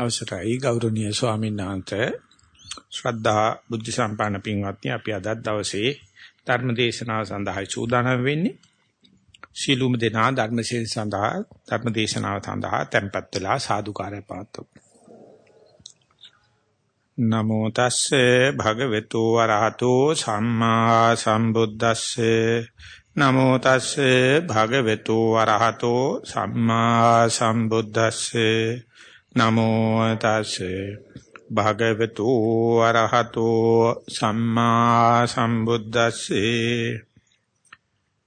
අවසරයි ගෞරවනීය ස්වාමීන් වහන්සේ. ශ්‍රද්ධා බුද්ධ සම්පන්න පින්වත්නි අපි අද දවසේ ධර්ම දේශනාව සඳහා සූදානම් වෙන්නේ. සීලුම දෙනා ධර්මශීල සඳහා ධර්ම දේශනාව සඳහා tempත් වෙලා සාදුකාරය පාත්තු නමෝ තස්සේ භගවතු වරහතෝ සම්මා සම්බුද්දස්සේ. නමෝ තස්සේ භගවතු වරහතෝ සම්මා සම්බුද්දස්සේ. නමෝ තස්සේ භගවතු අරහතෝ සම්මා සම්බුද්දස්සේ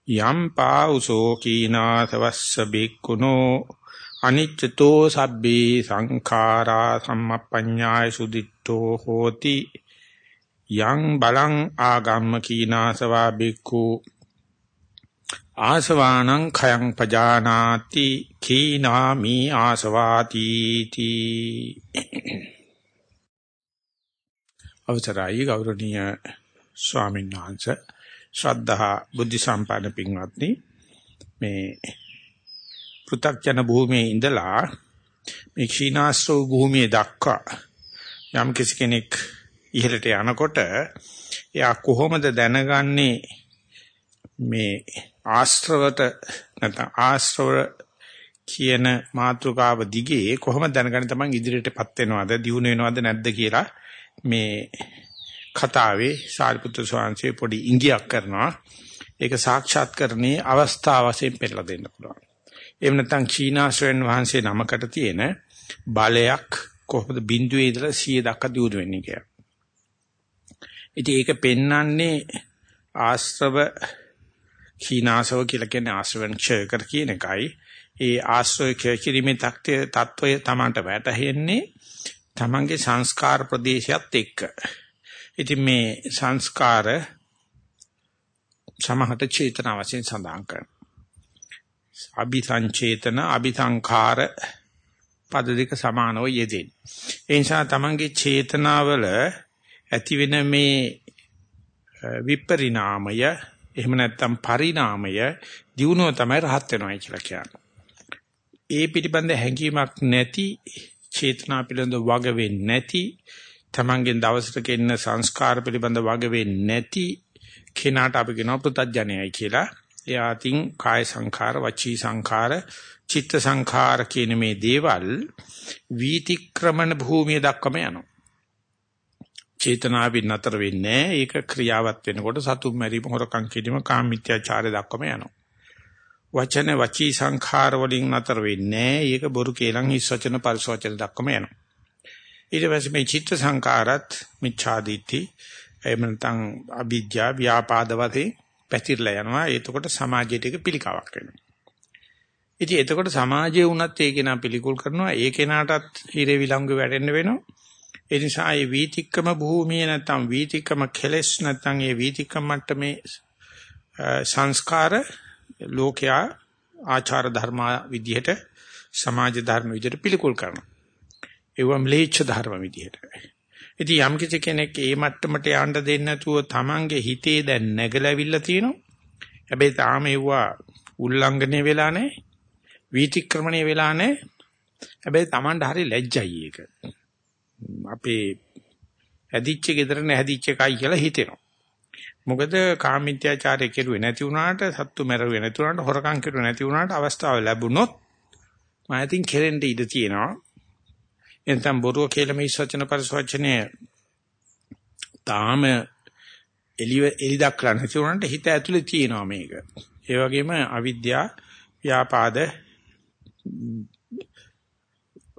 යම් පාඋසෝ කීනාසවස්ස බික්කුණෝ අනිච්චතෝ සබ්බේ සංඛාරා සම්මප්පඤ්ඤාය සුදිත්තෝ හෝති. යං බලං ආගම්ම කීනාසවා බික්ඛු ආසවානං khයං පජානාති කීනාමි ආසවාති තී අවසරයි ගෞරවනීය ස්වාමීන් වහන්සේ. ශ්‍රද්ධා බුද්ධ සම්පන්න පින්වත්නි මේ පෘථග්ජන භූමියේ ඉඳලා මේ ක්ෂීනාස්ත්‍ර භූමියේ දක්වා යම් කිසි කෙනෙක් ඉහළට යනකොට එයා කොහොමද දැනගන්නේ මේ ආශ්‍රවත නැත්නම් ආශ්‍රව කියන මාතෘකාව දිගේ කොහොමද දැනගන්නේ තමන් ඉදිරියටපත් වෙනවද දියුණු වෙනවද නැද්ද කියලා මේ කතාවේ සාරිපුත්‍ර ස්වාමීන් පොඩි ඉඟියක් කරනවා. ඒක සාක්ෂාත් කරන්නේ අවස්ථාව වශයෙන් පෙන්නලා දෙන්න පුළුවන්. එහෙම නැත්නම් චීනාශ්‍රයන් වහන්සේ නමකට තියෙන බලයක් කොහොමද බිඳුවේ ඉඳලා 100 දක්වා දියුණු වෙන්නේ කියලා. ඉතින් ඒක පෙන්වන්නේ ආශ්‍රව කීනාසව කියලා කියන්නේ ආශ්‍රවෙන් ක්ෂය කර කියන එකයි. ඒ ආශ්‍රය ක්ෂය කිරීමේ தත්ත්වය తত্ত্বය Tamanට වැටහෙන්නේ Tamanගේ සංස්කාර ප්‍රදේශයත් එක්ක. ඉතින් මේ සංස්කාර සමහත චේතන වශයෙන් සඳහන් කරනවා. අபிසංචේතන අபிසංඛාර පද දෙක සමානව යෙදෙන. ඒ නිසා තමන්ගේ චේතනාවල ඇතිවෙන මේ විපරිණාමය එහෙම නැත්නම් පරිණාමය දියුණුව තමයි රහත් වෙනවා කියලා කියන්නේ. ඒ පිටිබඳ හැඟීමක් නැති චේතනා පිළිබඳ වග වෙන්නේ නැති තමන්ගෙන් දවසට කෙන්න සංස්කාර පිළිබඳ වග වෙන්නේ නැති කෙනාට අපි කියනවා පුතඥයයි කියලා. එයාටින් කාය සංඛාර, වචී සංඛාර, චිත්ත සංඛාර කියන මේ දේවල් වීතික්‍රමණ භූමිය දක්වම යනවා. චේතනාවෙන් නතර වෙන්නේ ඒක ක්‍රියාවත් වෙනකොට සතුම් මැරීම හොරකම් කිරීම කාමීත්‍යාචාරය දක්වම යනවා. වචන වචී සංඛාර වලින් නතර වෙන්නේ ඒක බොරු කේලම් හිස් වචන පරිසවචන දක්වම යනවා. ඊට පස්සේ මේ චිත්ත සංඛාරත් මිච්ඡාදිට්ඨි එහෙම නැත්නම් අවිජ්ජා ව්‍යාපාද වතේ පැතිරලා යනවා. එතකොට සමාජයට ඒක පිළිකාවක් වෙනවා. ඉතින් එතකොට සමාජයේ වුණත් ඒ කෙනා පිළිකුල් කරනවා. ඒ කෙනාටත් හිරේ විලංගු වැටෙන්න වෙනවා. ඒ නිසා මේ වීතික්කම භූමිය නැත්නම් වීතික්කම කෙලස් නැත්නම් මේ වීතික්කම මට්ටමේ සංස්කාර ලෝකයා ආචාර ධර්ම විදිහට සමාජ ධර්ම විදිහට පිළිකුල් කරනවා. ඒවා ම්ලේච්ඡ ධර්ම විදිහට. ඉතින් යම් කිසි කෙනෙක් ඒ මට්ටමට යන්න දෙන්නේ නැතුව Tamange හිතේ දැන් නැගලාවිල්ලා තියෙනවා. හැබැයි තාම ඒවා උල්ලංඝනය වෙලා නැහැ. වීතික්‍රමණය වෙලා නැහැ. හැබැයි Tamanට හරි ලැජ්ජයි ඒක. අපේ හැදිච්ච ගෙදර නැහැදිච්ච එකයි කියලා හිතෙනවා. මොකද කාමීත්‍යාචාරය කෙරුවේ නැති වුණාට සත්තු මැරුවේ නැති වුණාට හොරකම් කෙරුවේ නැති වුණාට අවස්ථාව ලැබුණොත් මායතින් කෙරෙන්න ඉඩ තියෙනවා. එතෙන් බොරුව කියලා මේ සත්‍යන පරිසවචනේ තාම එළිය එලි දක්ලා නැති වුණාට හිත ඇතුලේ තියෙනවා මේක. ඒ වගේම අවිද්‍යාව, ව්‍යාපාද,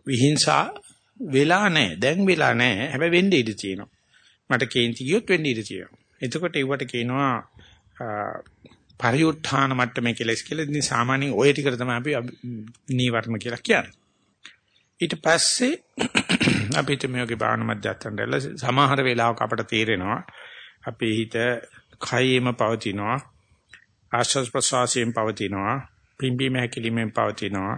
විහිංසා වෙලා නැහැ. දැන් වෙලා නැහැ. හැබැයි වෙන්න ඉඩ තියෙනවා. මට කේන්ති ගියොත් වෙන්න ඉඩ තියෙනවා. එතකොට ඒවට කියනවා පරිඋත්ථාන මට්ටමේ කෙලස් කියලා. ඉතින් සාමාන්‍යයෙන් ওই ටිකට තමයි අපි නීවරණ කියලා කියන්නේ. ඊට පස්සේ අපිට මේකේ බාහන මධ්‍යස්ථානවල සමහර වෙලාවක අපට තේරෙනවා අපේ හිත කයෙම පවතිනවා ආශ්වාස ප්‍රශ්වාසයෙන් පවතිනවා පිම්බීම හැකිලිමෙන් පවතිනවා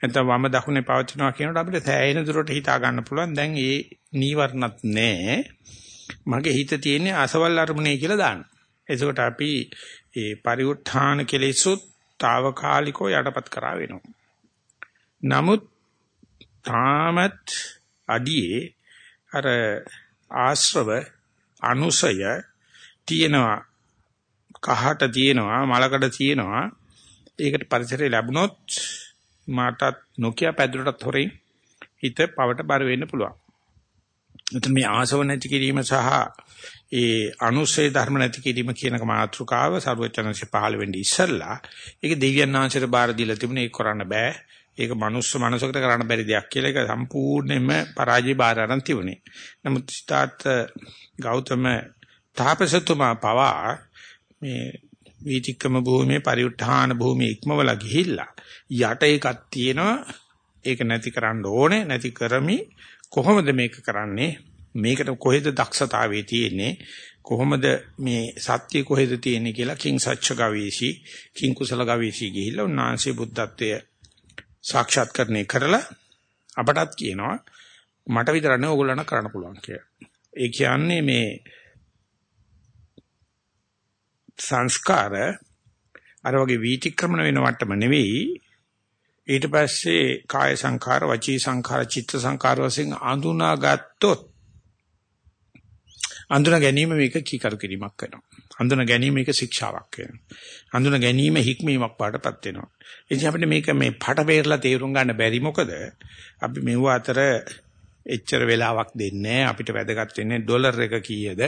නැත්නම් වම දකුණේ පවතිනවා කියනකොට අපිට සෑහෙන දුරට හිතා ගන්න පුළුවන් දැන් ඒ නීවරණත් නැහැ මගේ හිත තියෙන්නේ අසවල් අරමුණේ කියලා දාන්න. එතකොට අපි ඒ පරිඋත්ථාන කෙලෙසුත් తాවකාලිකව යටපත් කරා වෙනවා. නමුත් තාමත් අඩියේ අර ආශ්‍රව අනුසය තියෙනවා කහට තියෙනවා මලකඩ තියෙනවා ඒකට පරිසරය ලැබුණොත් මාටත් නොකිය පැදුරටත් හොරෙන් හිත පවට බර වෙන්න පුළුවන්. එතන මේ ආසව නැති කිරීම සහ ඒ අනුසය ධර්ම නැති කිරීම කියන මාතෘකාව සරුවචනංශ පහළ වෙන්නේ ඉස්සල්ලා ඒක දෙවියන් වහන්සේට බාර දීලා තිබුණේ ඒක කරන්න බෑ. ඒක මනුස්ස මනසකට කරන්න බැරි දෙයක් කියලා ඒක සම්පූර්ණයෙන්ම පරාජය බාර අරන් තිබුණේ. නමුත් ස්ථාත් ගෞතම තාපසතුමා පවා මේ වීතික්කම භූමියේ පරිඋත්ථාන භූමියේ ඉක්මවලා ගිහිල්ලා යට එකක් තියෙනවා. ඒක නැති කරන්න ඕනේ නැති කරමි. කොහොමද මේක කරන්නේ? මේකට කොහෙද දක්ෂතාවයේ තියෙන්නේ? කොහොමද මේ සත්‍ය කොහෙද තියෙන්නේ කියලා කිං සච්ච ගවේෂී කිං කුසල ගවේෂී ගිහිල්ලා උන්වහන්සේ බුද්ධත්වයේ සාක්ෂාත්කරණය කරලා අපටත් කියනවා මට විතරක් නෙවෙයි ඕගොල්ලන්ට කරන්න පුළුවන් කියලා. ඒ කියන්නේ මේ සංස්කාර අර වගේ වීතික්‍රමන වෙන වට්ටම නෙවෙයි ඊට පස්සේ කාය සංඛාර වචී සංඛාර චිත්ත සංඛාර වශයෙන් අඳුනාගත්තොත් අඳුන ගැනීම මේක කීකරු කිරීමක් වෙනවා. අඳුන ගැනීම මේක ශික්ෂාවක් වෙනවා. අඳුන ගැනීම හික්මීමක් පාටපත් වෙනවා. එනිසා අපිට මේක මේ පට බේරලා තේරුම් ගන්න බැරි මොකද අපි මෙව අතර එච්චර වෙලාවක් දෙන්නේ අපිට වැදගත් වෙන්නේ ඩොලර් එක කීයද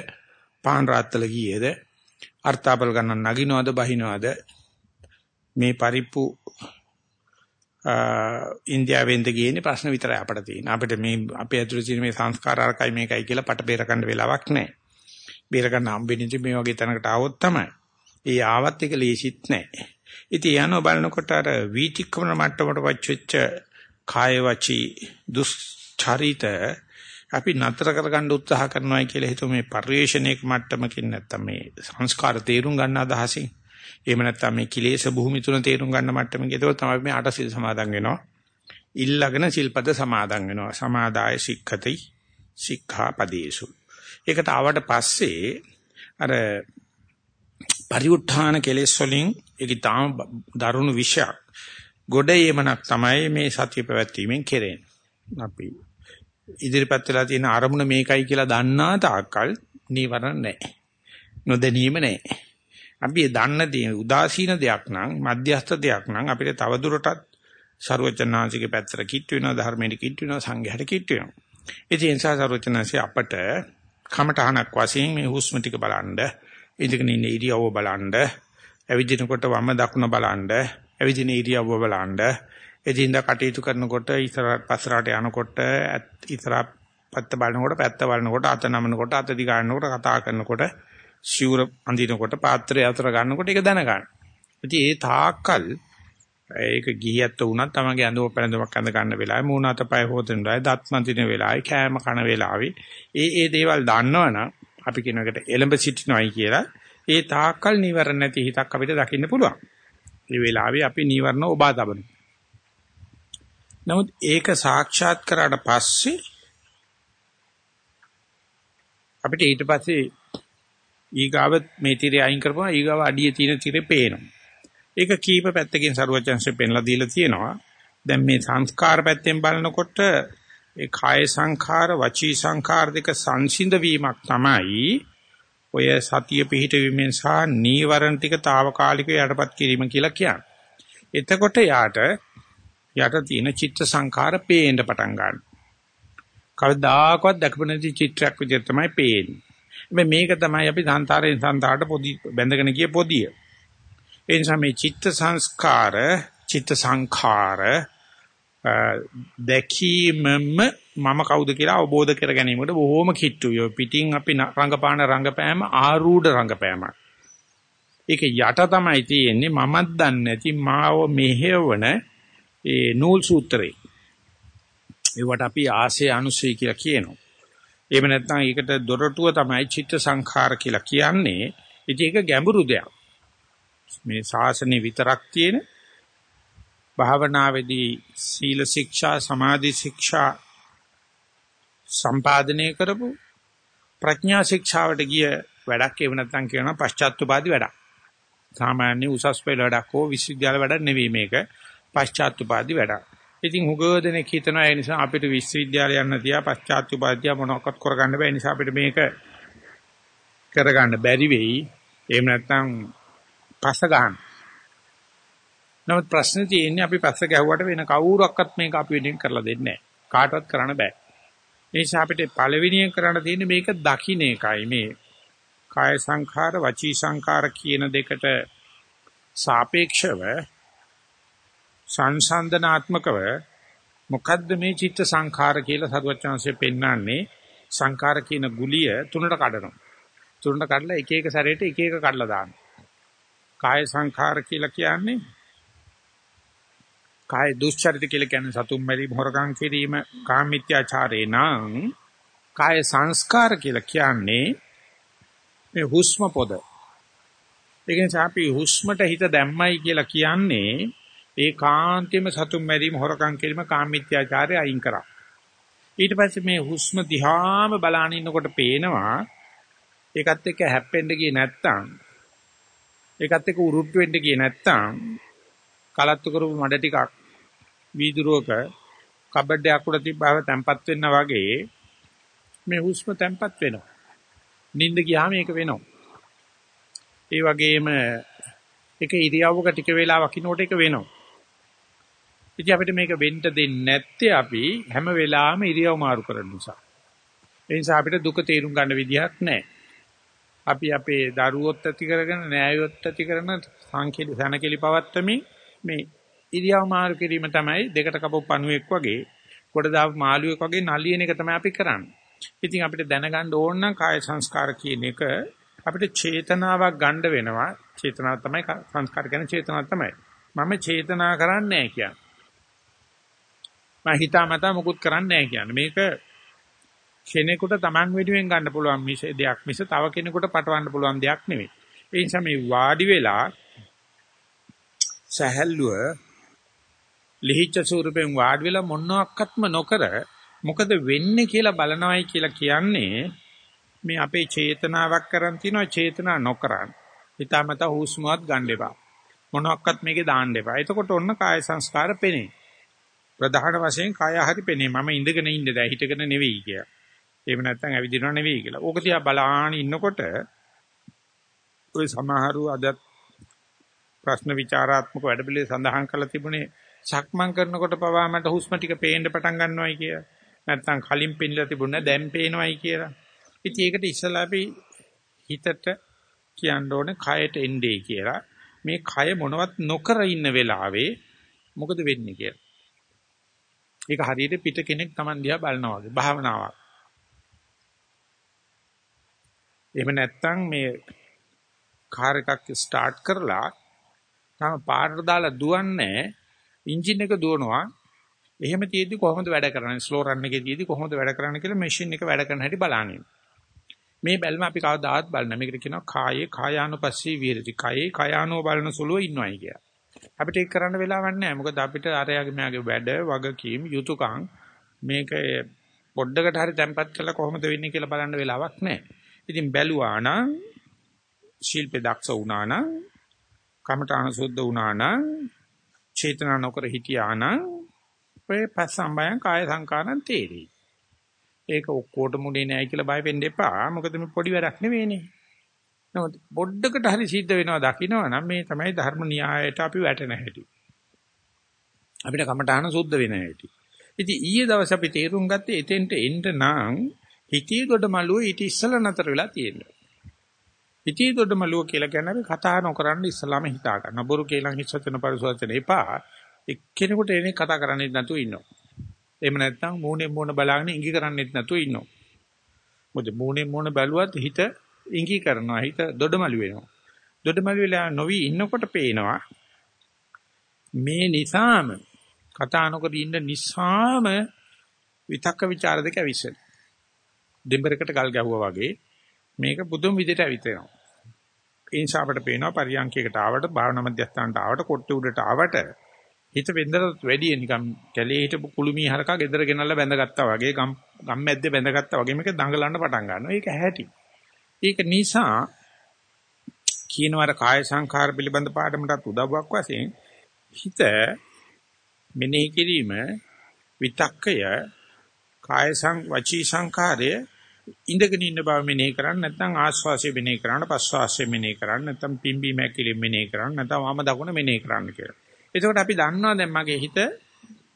පාන් රාත්තල කීයද අර්ථාපල ගණන් නගිනවද බහිනවද මේ පරිප්පු ඉන්දියාවෙන්ද ගියනේ ප්‍රශ්න විතරයි අපිට තියෙන්නේ. අපිට මේ අපේ ඇතුළේ තියෙන මේ සංස්කාර අරකයි මේකයි කියලා පට බේර ගන්න වෙලාවක් නැහැ. බේර ගන්න හම්බෙන්නේ මේ වගේ තැනකට ආවොත් තමයි. ඒ ආවත් එක ලේසිත් නැහැ. ඉතින් යනවා බලනකොට අර වීතික්‍රමන මට්ටමට වච්චෙච්ච කාය වචී දුස්චරිත අපි නතර කරගන්න උත්සාහ කරනවා කියලා හිතුව මේ පරිවේශණයක මට්ටමකින් නැත්තම් මේ සංස්කාර තේරුම් ගන්න අදහසින් එහෙම නැත්තම් මේ කිලේශ භූමි තුන තේරුම් ගන්න මට්ටමක ඒක තමයි මේ අට සිල් සමාදන් වෙනවා. ඉල්ලගෙන සිල්පද සමාදන් වෙනවා. සමාදාය සික්ඛති සික්ඛාපදේසු. ඒකට ආවට පස්සේ අර පරිඋත්ථාන කෙලෙස් වලින් ඒක තාම දරුණු විෂයක්. ගොඩ යමනක් තමයි මේ සතිය පැවැත්වීමෙන් කෙරෙන්නේ. අපි ඉදිරිපත් වෙලා තියෙන අරමුණ මේකයි කියලා දන්නා තාක්කල් නීවරණ නැහැ. නොදැනීම නැහැ. අපි දන්න දේ උදාසීන දෙයක් නම් මධ්‍යස්ථ දෙයක් නම් අපිට තව දුරටත් ਸਰවචනාංශිකේ පැත්තට කිට්ට වෙනවා ධර්මයට කිට්ට වෙනවා සංඝයට කිට්ට වෙනවා. ඒ නිසා ਸਰවචනාංශේ අපට කමඨහනක් වශයෙන් මේ හුස්ම ටික බලන්න, ඉඳගෙන ඉන්න ඉරියව්ව බලන්න, ඇවිදිනකොට වම දකුණ බලන්න, ඇවිදින ඉරියව්ව බලන්න එදින්දා කටයුතු කරනකොට ඉස්සරහට පස්සරට යනකොට ඉස්සරහ පැත්ත බලනකොට පැත්ත බලනකොට අත නමනකොට අත දි ගන්නකොට කතා කරනකොට ශූර අඳිනකොට පාත්‍රය අතර ගන්නකොට ඒක දැනගන්න. ඉතින් ඒ තාක්කල් ඒක ගිහියත් වුණත් තමගේ අඳුම පැළඳුමක් අඳ ගන්න වෙලාවේ මූණ අතපය හොදන වෙලාවේ දත් මන්දින වෙලාවේ කෑම කන වෙලාවේ ඒ ඒ දේවල් දන්නවනම් අපි කියන එකට එලඹ සිටිනවයි කියලා ඒ තාක්කල් නිවරණ නැති හිතක් අපිට දකින්න පුළුවන්. මේ වෙලාවේ අපි නිවරණ ඔබා තබනවා. නමුත් ඒක සාක්ෂාත් කරාට පස්සේ අපිට ඊට පස්සේ ඊගාව මේ tire අයින් කරපුවා ඊගාව අඩියේ තියෙන tire පේනවා. ඒක කීප පැත්තකින් සරුවචන්සේ පෙන්ලා දීලා තියෙනවා. දැන් මේ සංස්කාර පැත්තෙන් බලනකොට ඒ කාය සංඛාර වචී සංඛාර දෙක සංසිඳ වීමක් තමයි ඔය සතිය පිහිටවීමෙන් සහ නීවරණ ටික తాවකාලිකව යටපත් කිරීම කියලා කියන්නේ. එතකොට යාට යට තියෙන චිත්ත සංඛාර පේන්න පටන් ගන්නවා. කවදාකවත් දැකපු නැති චිත්‍රයක් විදිහට තමයි පේන්නේ. හැබැයි මේක තමයි අපි සංතාරයෙන් සංතාරට පොදි බැඳගෙන ගිය පොදිය. ඒ නිසා මේ චිත්ත සංස්කාර, චිත්ත සංඛාර දැකීමම මම කවුද කියලා අවබෝධ කර ගැනීමට බොහොම කිට්ටුයි. පිටින් අපි රංගපාන රංගපෑම ආරූඪ රංගපෑමක්. ඒක යට තමයි තියෙන්නේ මමත් දන්නේ නැති මාව මෙහෙවන ඒ නූල් සූත්‍රේ. ඒවට අපි ආසේ අනුසය කියලා කියනවා. එහෙම නැත්නම් ඒකට දොරටුව තමයි චිත්ත සංඛාර කියලා කියන්නේ. ඉතින් ඒක ගැඹුරු දෙයක්. මේ ශාසනේ විතරක් තියෙන භාවනාවේදී සීල ශික්ෂා සමාධි ශික්ෂා සම්පාදනය කරපු ප්‍රඥා ශික්ෂාවට ගිය වැඩක් ඒව නැත්නම් කියනවා පශ්චාත්තුපාදී වැඩක්. සාමාන්‍ය උසස් පෙළ වැඩක් හෝ විශ්වවිද්‍යාල වැඩක් නෙවෙයි මේක. පශ්චාත්තුපාදී වැඩක්. ඉතින් හුඟ දෙනෙක් හිතනවා ඒ නිසා අපිට විශ්වවිද්‍යාලය යන්න තියා පශ්චාත් උපාධිය මොනවාක්වත් කරගන්න බෑ. ඒ නිසා අපිට මේක කරගන්න බැරි වෙයි. එහෙම නැත්නම් පස්ස ගන්න. නමුත් ප්‍රශ්නේ තියෙන්නේ අපි පස්ස ගැහුවට වෙන කවුරක්වත් මේක අපි වෙනින් කරලා දෙන්නේ නැහැ. කාටවත් කරන්න බෑ. ඒ නිසා අපිට පළවෙනියෙන් කරන්න තියෙන්නේ මේක දකින්න එකයි මේ කාය සංඛාර වචී සංඛාර කියන දෙකට සාපේක්ෂව සංසන්දනාත්මකව මොකද්ද මේ චිත්ත සංඛාර කියලා සරුවචාන්සේ පෙන්වන්නේ සංඛාර කියන ගුලිය තුනට කඩනවා. තුනට කඩලා එක එක සැරේට එක එක කඩලා දානවා. කාය සංඛාර කියලා කියන්නේ කාය දුස්චරිත කියලා කියන්නේ සතුම් මැරීම හොරකම් කිරීම කාමීත්‍යාචාරේ නම් කාය සංස්කාර කියලා කියන්නේ මේ හුස්ම පොද. ඒ නිසා අපි හුස්මට හිත දැම්මයි කියලා කියන්නේ ඒ කාන්තේම සතුම් මැරීම හොරකම් කිරීම කාමීත්‍යාචාරය අයින් කරා. ඊට පස්සේ මේ හුස්ම දිහාම බලාන ඉන්නකොට පේනවා ඒකත් එක්ක හැප්පෙන්න ගියේ නැත්තම් ඒකත් එක්ක උරුට්ට වෙන්න ගියේ නැත්තම් කලත්තු කරපු මඩ ටිකක් වීදුරුවක කබඩයක් උඩ තිබ්බාම තැම්පත් වෙන්න වගේ මේ හුස්ම තැම්පත් වෙනවා. නිින්ද ගියාම ඒක වෙනවා. ඒ වගේම එක ඉරියව්වක ටික වෙලාවක් ඉනකොට ඒක වෙනවා. ඉතින් අපිට මේක වෙන්න දෙන්නේ නැත්තේ අපි හැම වෙලාවෙම ඉරියව් මාරු කරන නිසා. ඒ නිසා අපිට දුක තේරුම් ගන්න විදිහක් නැහැ. අපි අපේ දරුවොත් ඇති කරගෙන නෑයොත් ඇති කරන සංකේල සනකෙලි පවත්තමින් මේ ඉරියව් මාරු කිරීම තමයි දෙකට කපපු පණුවෙක් වගේ කොට දාපු මාළුවෙක් වගේ නලියන එක තමයි අපි කරන්නේ. ඉතින් අපිට දැනගන්න ඕන නම් කාය සංස්කාර කියන එක අපිට චේතනාවක් ගන්න වෙනවා. චේතනාව තමයි සංස්කාර කියන්නේ චේතනාව තමයි. මම චේතනා කරන්නේ නැහැ කියන්නේ. මම හිතාමතා මුකුත් කරන්නේ නැහැ කියන්නේ. මේක කෙනෙකුට Taman වෙනුවෙන් ගන්න පුළුවන් මිස දෙයක් මිස තව කෙනෙකුට පටවන්න පුළුවන් දෙයක් නෙවෙයි. ඒ නිසා මේ වාඩි වෙලා සහැල්ලුව ලිහිච්ඡ ස්වරූපෙන් වාඩි වෙලා මොනවාක්වත්ම නොකර මොකද වෙන්නේ කියලා බලනවයි කියලා කියන්නේ මේ අපේ චේතනාවක් කරන් තියනවා චේතනා නොකරන්. හිතාමතා හුස්මවත් ගන්න එපා. මොනක්වත් මේකේ දාන්න එපා. එතකොට ඔන්න කාය සංස්කාර පෙනේ. ප්‍රධාන වශයෙන් කාය හරි පෙනේ. මම ඉඳගෙන ඉන්නේ දැන් හිටගෙන නෙවෙයි කියලා. එහෙම නැත්නම් ඇවිදිනව නෙවෙයි කියලා. ඕක තියා බලාන ඉන්නකොට ඔය සමහරු අද ප්‍රශ්න විචාරාත්මක වැඩපිළිවෙල සඳහන් කරලා තිබුණේ සක්මන් කරනකොට පවා මට හුස්ම ටික පේන්න පටන් ගන්නවයි කියලා. නැත්නම් කලින් පෙන්නලා තිබුණා දැන් පේනවයි කියලා. ඉතින් ඒකට ඉස්සලා අපි හිතට කියන්න ඕනේ කයට එන්නේ කියලා. මේ කය මොනවත් නොකර ඉන්න වෙලාවේ මොකද වෙන්නේ කියලා. ඒක හරියට පිට කෙනෙක් Taman දිහා බලනවා වගේ භාවනාවක්. එහෙම නැත්නම් මේ කාර් එකක් ස්ටාර්ට් කරලා තම පාරට දාලා දුවන්නේ එන්ජින් එක දුවනවා. එහෙම තියෙද්දි කොහොමද වැඩ කරන්නේ? ස්ලෝ රන් එකේ තියෙද්දි කොහොමද වැඩ කරන්නේ කියලා මැෂින් එක වැඩ කරන හැටි බලන්නේ. මේ බැල්ම අපි කවදාවත් බලන මේකට කියනවා කායේ කායානුපස්සී විහෙරති. කායේ කායානෝ බලන සුළුව ඉන්නවයි කිය. අපිට ඒක කරන්න වෙලාවක් නැහැ. මොකද අපිට අරයාගේ මෙයාගේ වැඩ වගකීම් යුතුයකම් මේක පොඩ්ඩකට හරි තැම්පත් කළා කොහොමද වෙන්නේ කියලා බලන්න වෙලාවක් නැහැ. ඉතින් බැලුවා නම් ශිල්පේ දක්ෂ වුණා නම් කමඨාන සුද්ධ වුණා නම් චේතනා නොකර හිටියා නම් ඔය පස්සම්බයං කාය සංකාරං තේරෙයි. ඒක ඔක්කොට මුනේ නෑ කියලා බය වෙන්න එපා. මොකද මේ පොඩි වැඩක් නෙවෙයිනේ. නමුත් පොඩ්ඩකට හරි සිද්ධ වෙනවා දකින්නවා නම් මේ තමයි ධර්ම න්‍යායයට අපි වැටෙන හැටි. අපිට කමඨාන සුද්ධ වෙන හැටි. ඉතින් ඊයේ දවස් අපි තේරුම් ගත්තේ එතෙන්ට එන්න නම් හිතේ දොඩ මළුව ඊට ඉස්සලා නතර වෙලා තියෙනවා. හිතේ දොඩ මළුව කියලා කියන්නේ අපි කතා නොකරන්න ඉස්සලාම හිතා ගන්න. බොරු කියලා හිස්සචන පරිසවචන එපා. එක්කෙනෙකුට එනේ කතා කරන්නේ නැතුව ඉන්නවා. එහෙම නැත්නම් මූණේ මූණ බලාගෙන ඉඟි කරන්නෙත් නැතුව ඉන්නවා. මොකද මූණේ මූණ බැලුවත් හිත ඉඟි කරනවා. හිත දොඩමළු වෙනවා. දොඩමළු වෙලා නොවි ඉන්නකොට පේනවා මේ නිසාම කතා නොකර ඉන්න නිසාම විතක්ක ਵਿਚාර දෙක ඇවිස්සෙන. දෙඹරකට ගල් ගැහුවා වගේ මේක බුදුන් විදිහට ඇවිත් වෙනවා. ඒ නිසා අපිට පේනවා පරියන්කයකට ආවට භාවනා මධ්‍යස්ථානට ආවට කොට්ටේ උඩට ආවට හිත වෙන්දට වැඩි නිකන් කැලේ හිටපු කුළුමී හරකා ගෙදර ගෙනල්ලා බැඳගත්තා වගේ ගම් ගම් මැද්දේ බැඳගත්තා වගේ මේක දඟලන්න පටන් ගන්නවා. ඒක ඇහැටි. ඒක නිසා කියනවාර කාය සංඛාර පිළිබඳ පාඩමටත් උදව්වක් වශයෙන් හිත මෙනෙහි කිරීම විතක්කය කාය සං වචී සංඛාරය ඉඳගෙන ඉන්න බව මෙනෙහි කරන්න නැත්නම් ආස්වාසය මෙනෙහි කරන්න පස්වාසය මෙනෙහි කරන්න නැත්නම් පිම්බි මැකිලි මෙනෙහි කරන්න නැත්නම් වම දකුණ මෙනෙහි කරන්න කියලා. එතකොට අපි දන්නවා දැන් මගේ හිත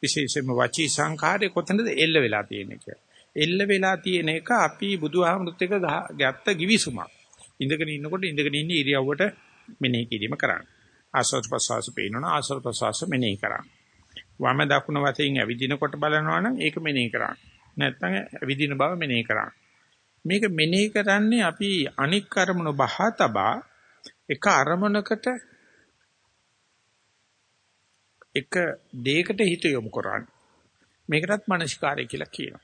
විශේෂයෙන්ම වචී සංඛාරය කොතනද එල්ල වෙලා තියෙන්නේ කියලා. එල්ල වෙලා තියෙන එක අපි බුදුහාමුදුරුත් එක්ක ගත්ත givisුමක්. ඉඳගෙන ඉන්නකොට ඉඳගෙන ඉන්න ඉරියව්වට මෙනෙහි කිරීම කරන්න. ආස්වාද ප්‍රසවාස පේනවනම් ආස්වාද ප්‍රසවාස මෙනෙහි කරන්න. වම දකුණ වශයෙන් ඇවිදිනකොට බලනවා නම් ඒක මෙනෙහි කරන්න. නැත්නම් ඇවිදින බව මෙනෙහි කරන්න. මේක මෙනෙහි කරන්නේ අපි අනික් අරමුණු බහා තබා එක අරමුණකට එක දෙයකට හිත යොමු කරන්නේ. මේකටත් මානසිකාරය කියලා කියනවා.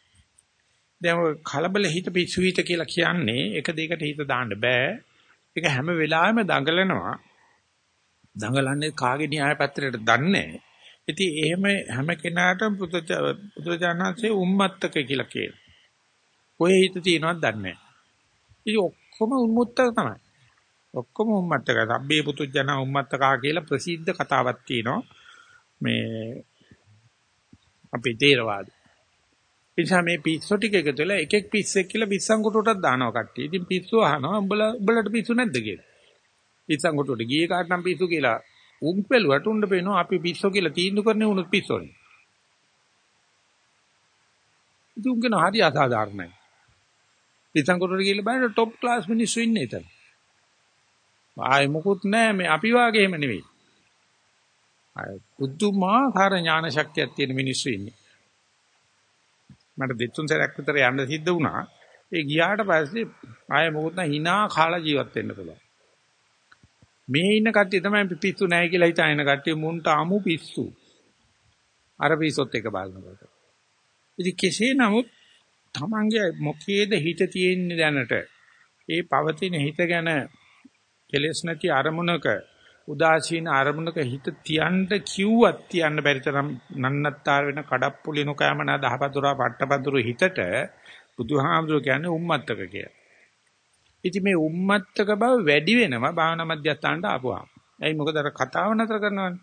දැන් ඔය කලබල හිත පිස්සු හිත කියලා කියන්නේ එක දෙයකට හිත දාන්න බෑ. ඒක හැම වෙලාවෙම දඟලනවා. දඟලන්නේ කාගේ න්‍යාය පත්‍රයට දන්නේ ඉතින් එහෙම හැම කෙනාටම පුදුජානන්සේ උම්මත්තක කියලා කියනවා. කොහේ හිත තියෙනවද දන්නේ නැහැ. ඉතින් ඔක්කොම උන්මුත්තක තමයි. ඔක්කොම උම්මත්තක. සබ්බේ පුදුජන උම්මත්තකා කියලා ප්‍රසිද්ධ කතාවක් තියෙනවා. මේ අපේ තේරවාද. එනිසා මේ පිස්සු ටික එකතු වෙලා එක එක පිස්සෙක් කියලා පිස්සන් කොටුවටත් දානවා කට්ටිය. ඉතින් පිස්සු අහනවා උඹලා උඹලට පිස්සු නැද්ද කියලා. පිස්සන් කොටුවට ගියේ කාට නම් පිස්සු කියලා උන් පෙළුවට උණ්ඩ පේනවා අපි පිස්සු කියලා තීන්දුව කරන්නේ උණුත් පිස්සෝනේ. ඉතින් උන්ගෙන හරි අසාධාරණයි. පිස්සන් කොටුවට ගිහලා බලන්න টොප් ක්ලාස් මිනිස්සු ඉන්නේ එතන. ආයේ මොකුත් නැහැ මේ අපි වාගේම නෙවෙයි. පුදුමාකාර ඥාන ශක්තියක් තියෙන මිනිස්සු ඉන්නේ. මට දෙතුන් සැරයක් විතර යන්න සිද්ධ වුණා. ඒ ගියාට පස්සේ ආයෙ මොකොත් නැ hina කාලා ජීවත් වෙන්න පුළුවන්. මේ ඉන්න කට්ටිය තමයි පිස්සු නැහැ කියලා හිතාගෙන කට්ටිය මුන්ට අමු පිස්සු. අර පිස්සොත් එක බලනකොට. ඉතින් කෙසේ නමුත් Tamange මොකේද හිත තියෙන්නේ දැනට. ඒ පවතින හිත ගැන කෙලෙස් නැති අරමුණක උදාසීන අරමුණක හිත තියන්න කිව්වත් තියන්න බැරි තරම් නන්නත්තර වෙන කඩප්පුලිනු කෑමනා දහපතුරා පට්ටපතුරු හිතට බුදුහාමුදුරුවෝ කියන්නේ උම්මත්තක කියලා. ඉතින් මේ උම්මත්තක බව වැඩි වෙනවා භාවනා මධ්‍යස්ථානට ආපුවාම. එයි මොකද අර කතාව නතර කරනවනේ.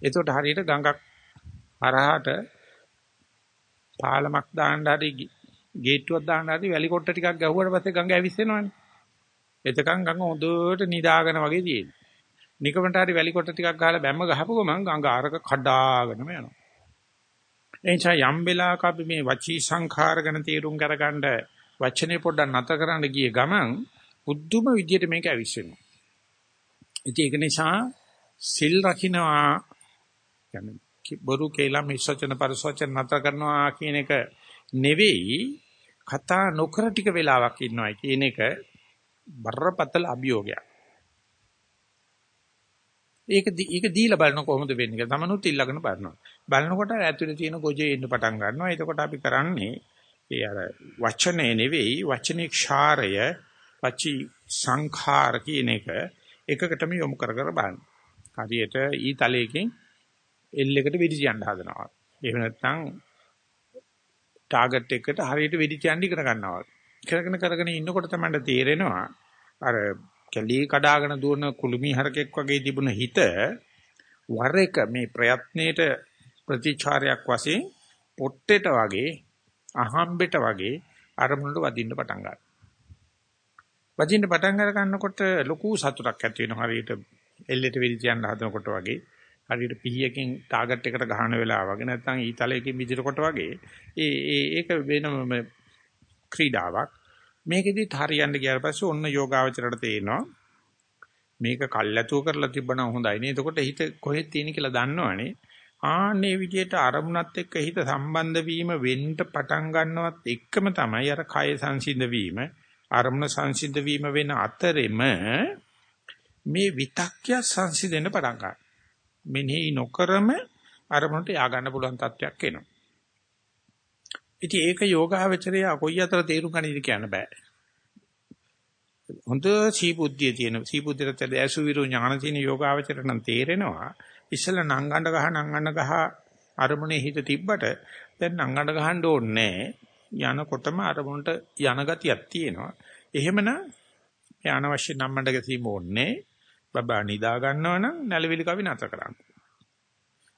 එතකොට හරියට ගඟක් හරහාට පාලමක් දාන්න හරි ගේට්ටුවක් දාන්න හරි වැලි කොට්ට ටිකක් ගැහුවට පස්සේ ගඟ ඇවිස්සෙනවනේ. එතකන් ගඟ හොඳට නිදාගෙන වගේ තියෙනවා. නිකමට හරි වැලි කොට ටිකක් ගහලා බැම්ම ගහපු ගමන් ගඟ අරක කඩාගෙනම යනවා. එනිසා යම් වෙලාවක අපි මේ වචී සංඛාර ගැන තීරුම් කරගන්න වචනේ පොඩ්ඩක් නැතර කරන්න ගිය ගමන් බුද්ධම විදියට මේක ඇවිස්සෙනවා. ඉතින් ඒක නිසා සිල් රකින්නවා කියන්නේ බොරු කේලම් ඉස්සචන පරිසවචන නැතර කරනවා කියන එක නෙවෙයි කතා නොකර ටික වෙලාවක් ඉන්නවයි කියන එක බරපතල අභියෝගයක්. ඒක ඒක දීලා බලන කොහොමද වෙන්නේ කියලා තමනුත් ඊළඟන බලනවා. බලනකොට ඇතුලේ තියෙන ගොජේ එන්න පටන් ගන්නවා. එතකොට අපි කරන්නේ ඒ අර වචනේ නෙවෙයි වචනේ ක්ෂාරය වචි සංඛාර කියන එක එකකටම යොමු කර කර බලන්න. හරියට ඊ තලයකින් එල් එකට වෙඩි තියන්න හදනවා. එහෙම නැත්නම් ටාගට් එකට හරියට වෙඩි තියන්න ඉගෙන ගන්නවා. කරගෙන කරගෙන ඉන්නකොට තමයි තේරෙනවා. අර කැලී කඩාගෙන දුවන කුළුමි හරකෙක් වගේ තිබුණ හිත වර එක මේ ප්‍රයත්නයේට ප්‍රතිචාරයක් වශයෙන් පොට්ටෙට වගේ අහම්බෙට වගේ අරමුණට වදින්න පටන් ගන්නවා. වදින්න පටන් අර ගන්නකොට ලොකු සතුටක් ඇති වෙනවා. හරියට එල්ලෙට වෙලි තියන්න හදනකොට වගේ. හරියට පිහියකින් ටාගට් එකට ගහන වෙලාව වගේ. නැත්නම් ඊතලයකින් විදිනකොට වගේ. ඒ ඒක වෙනම ක්‍රීඩාවක්. මේකෙදිත් හරියන්න ගියාට පස්සේ ඔන්න යෝගාවචරයට තේනවා මේක කල්ැතුව කරලා තිබ්බනම් හොඳයි නේ. එතකොට හිත කොහෙද තියෙන කියලා දන්නවනේ. ආන්නේ විදියට අරමුණත් එක්ක හිත සම්බන්ධ වීම වෙන්න පටන් ගන්නවත් එක්කම තමයි අර කය සංසිඳ වීම අරමුණ සංසිඳ වීම වෙන අතරෙම මේ විතක්්‍ය සංසිඳෙන්න පටන් ගන්නවා. මෙනෙහි නොකරම අරමුණට යා ගන්න පුළුවන් තත්වයක් එනවා. ඉතින් ඒක යෝගාවචරය කොයි අතර තේරුම් ගන්නද කියන්න බෑ. හොඳ සීබුද්ධිය තියෙන සීබුද්ධියට තද ඇසුවිරු ඥාන තියෙන යෝගාවචරයට නම් තේරෙනවා ඉස්සෙල්ලා නංගඬ ගහ නංගඬ ගහ අරමුණේ හිත තිබ්බට දැන් නංගඬ ගහන්න ඕනේ යනකොටම අරමුණට යන ගතියක් තියෙනවා. එහෙමනම් ඒ අනවශ්‍ය නම්මඬ ගැසීම ඕනේ. බබා නිදා ගන්නවා නම් නැලවිලි කවි නැතර කරන්න.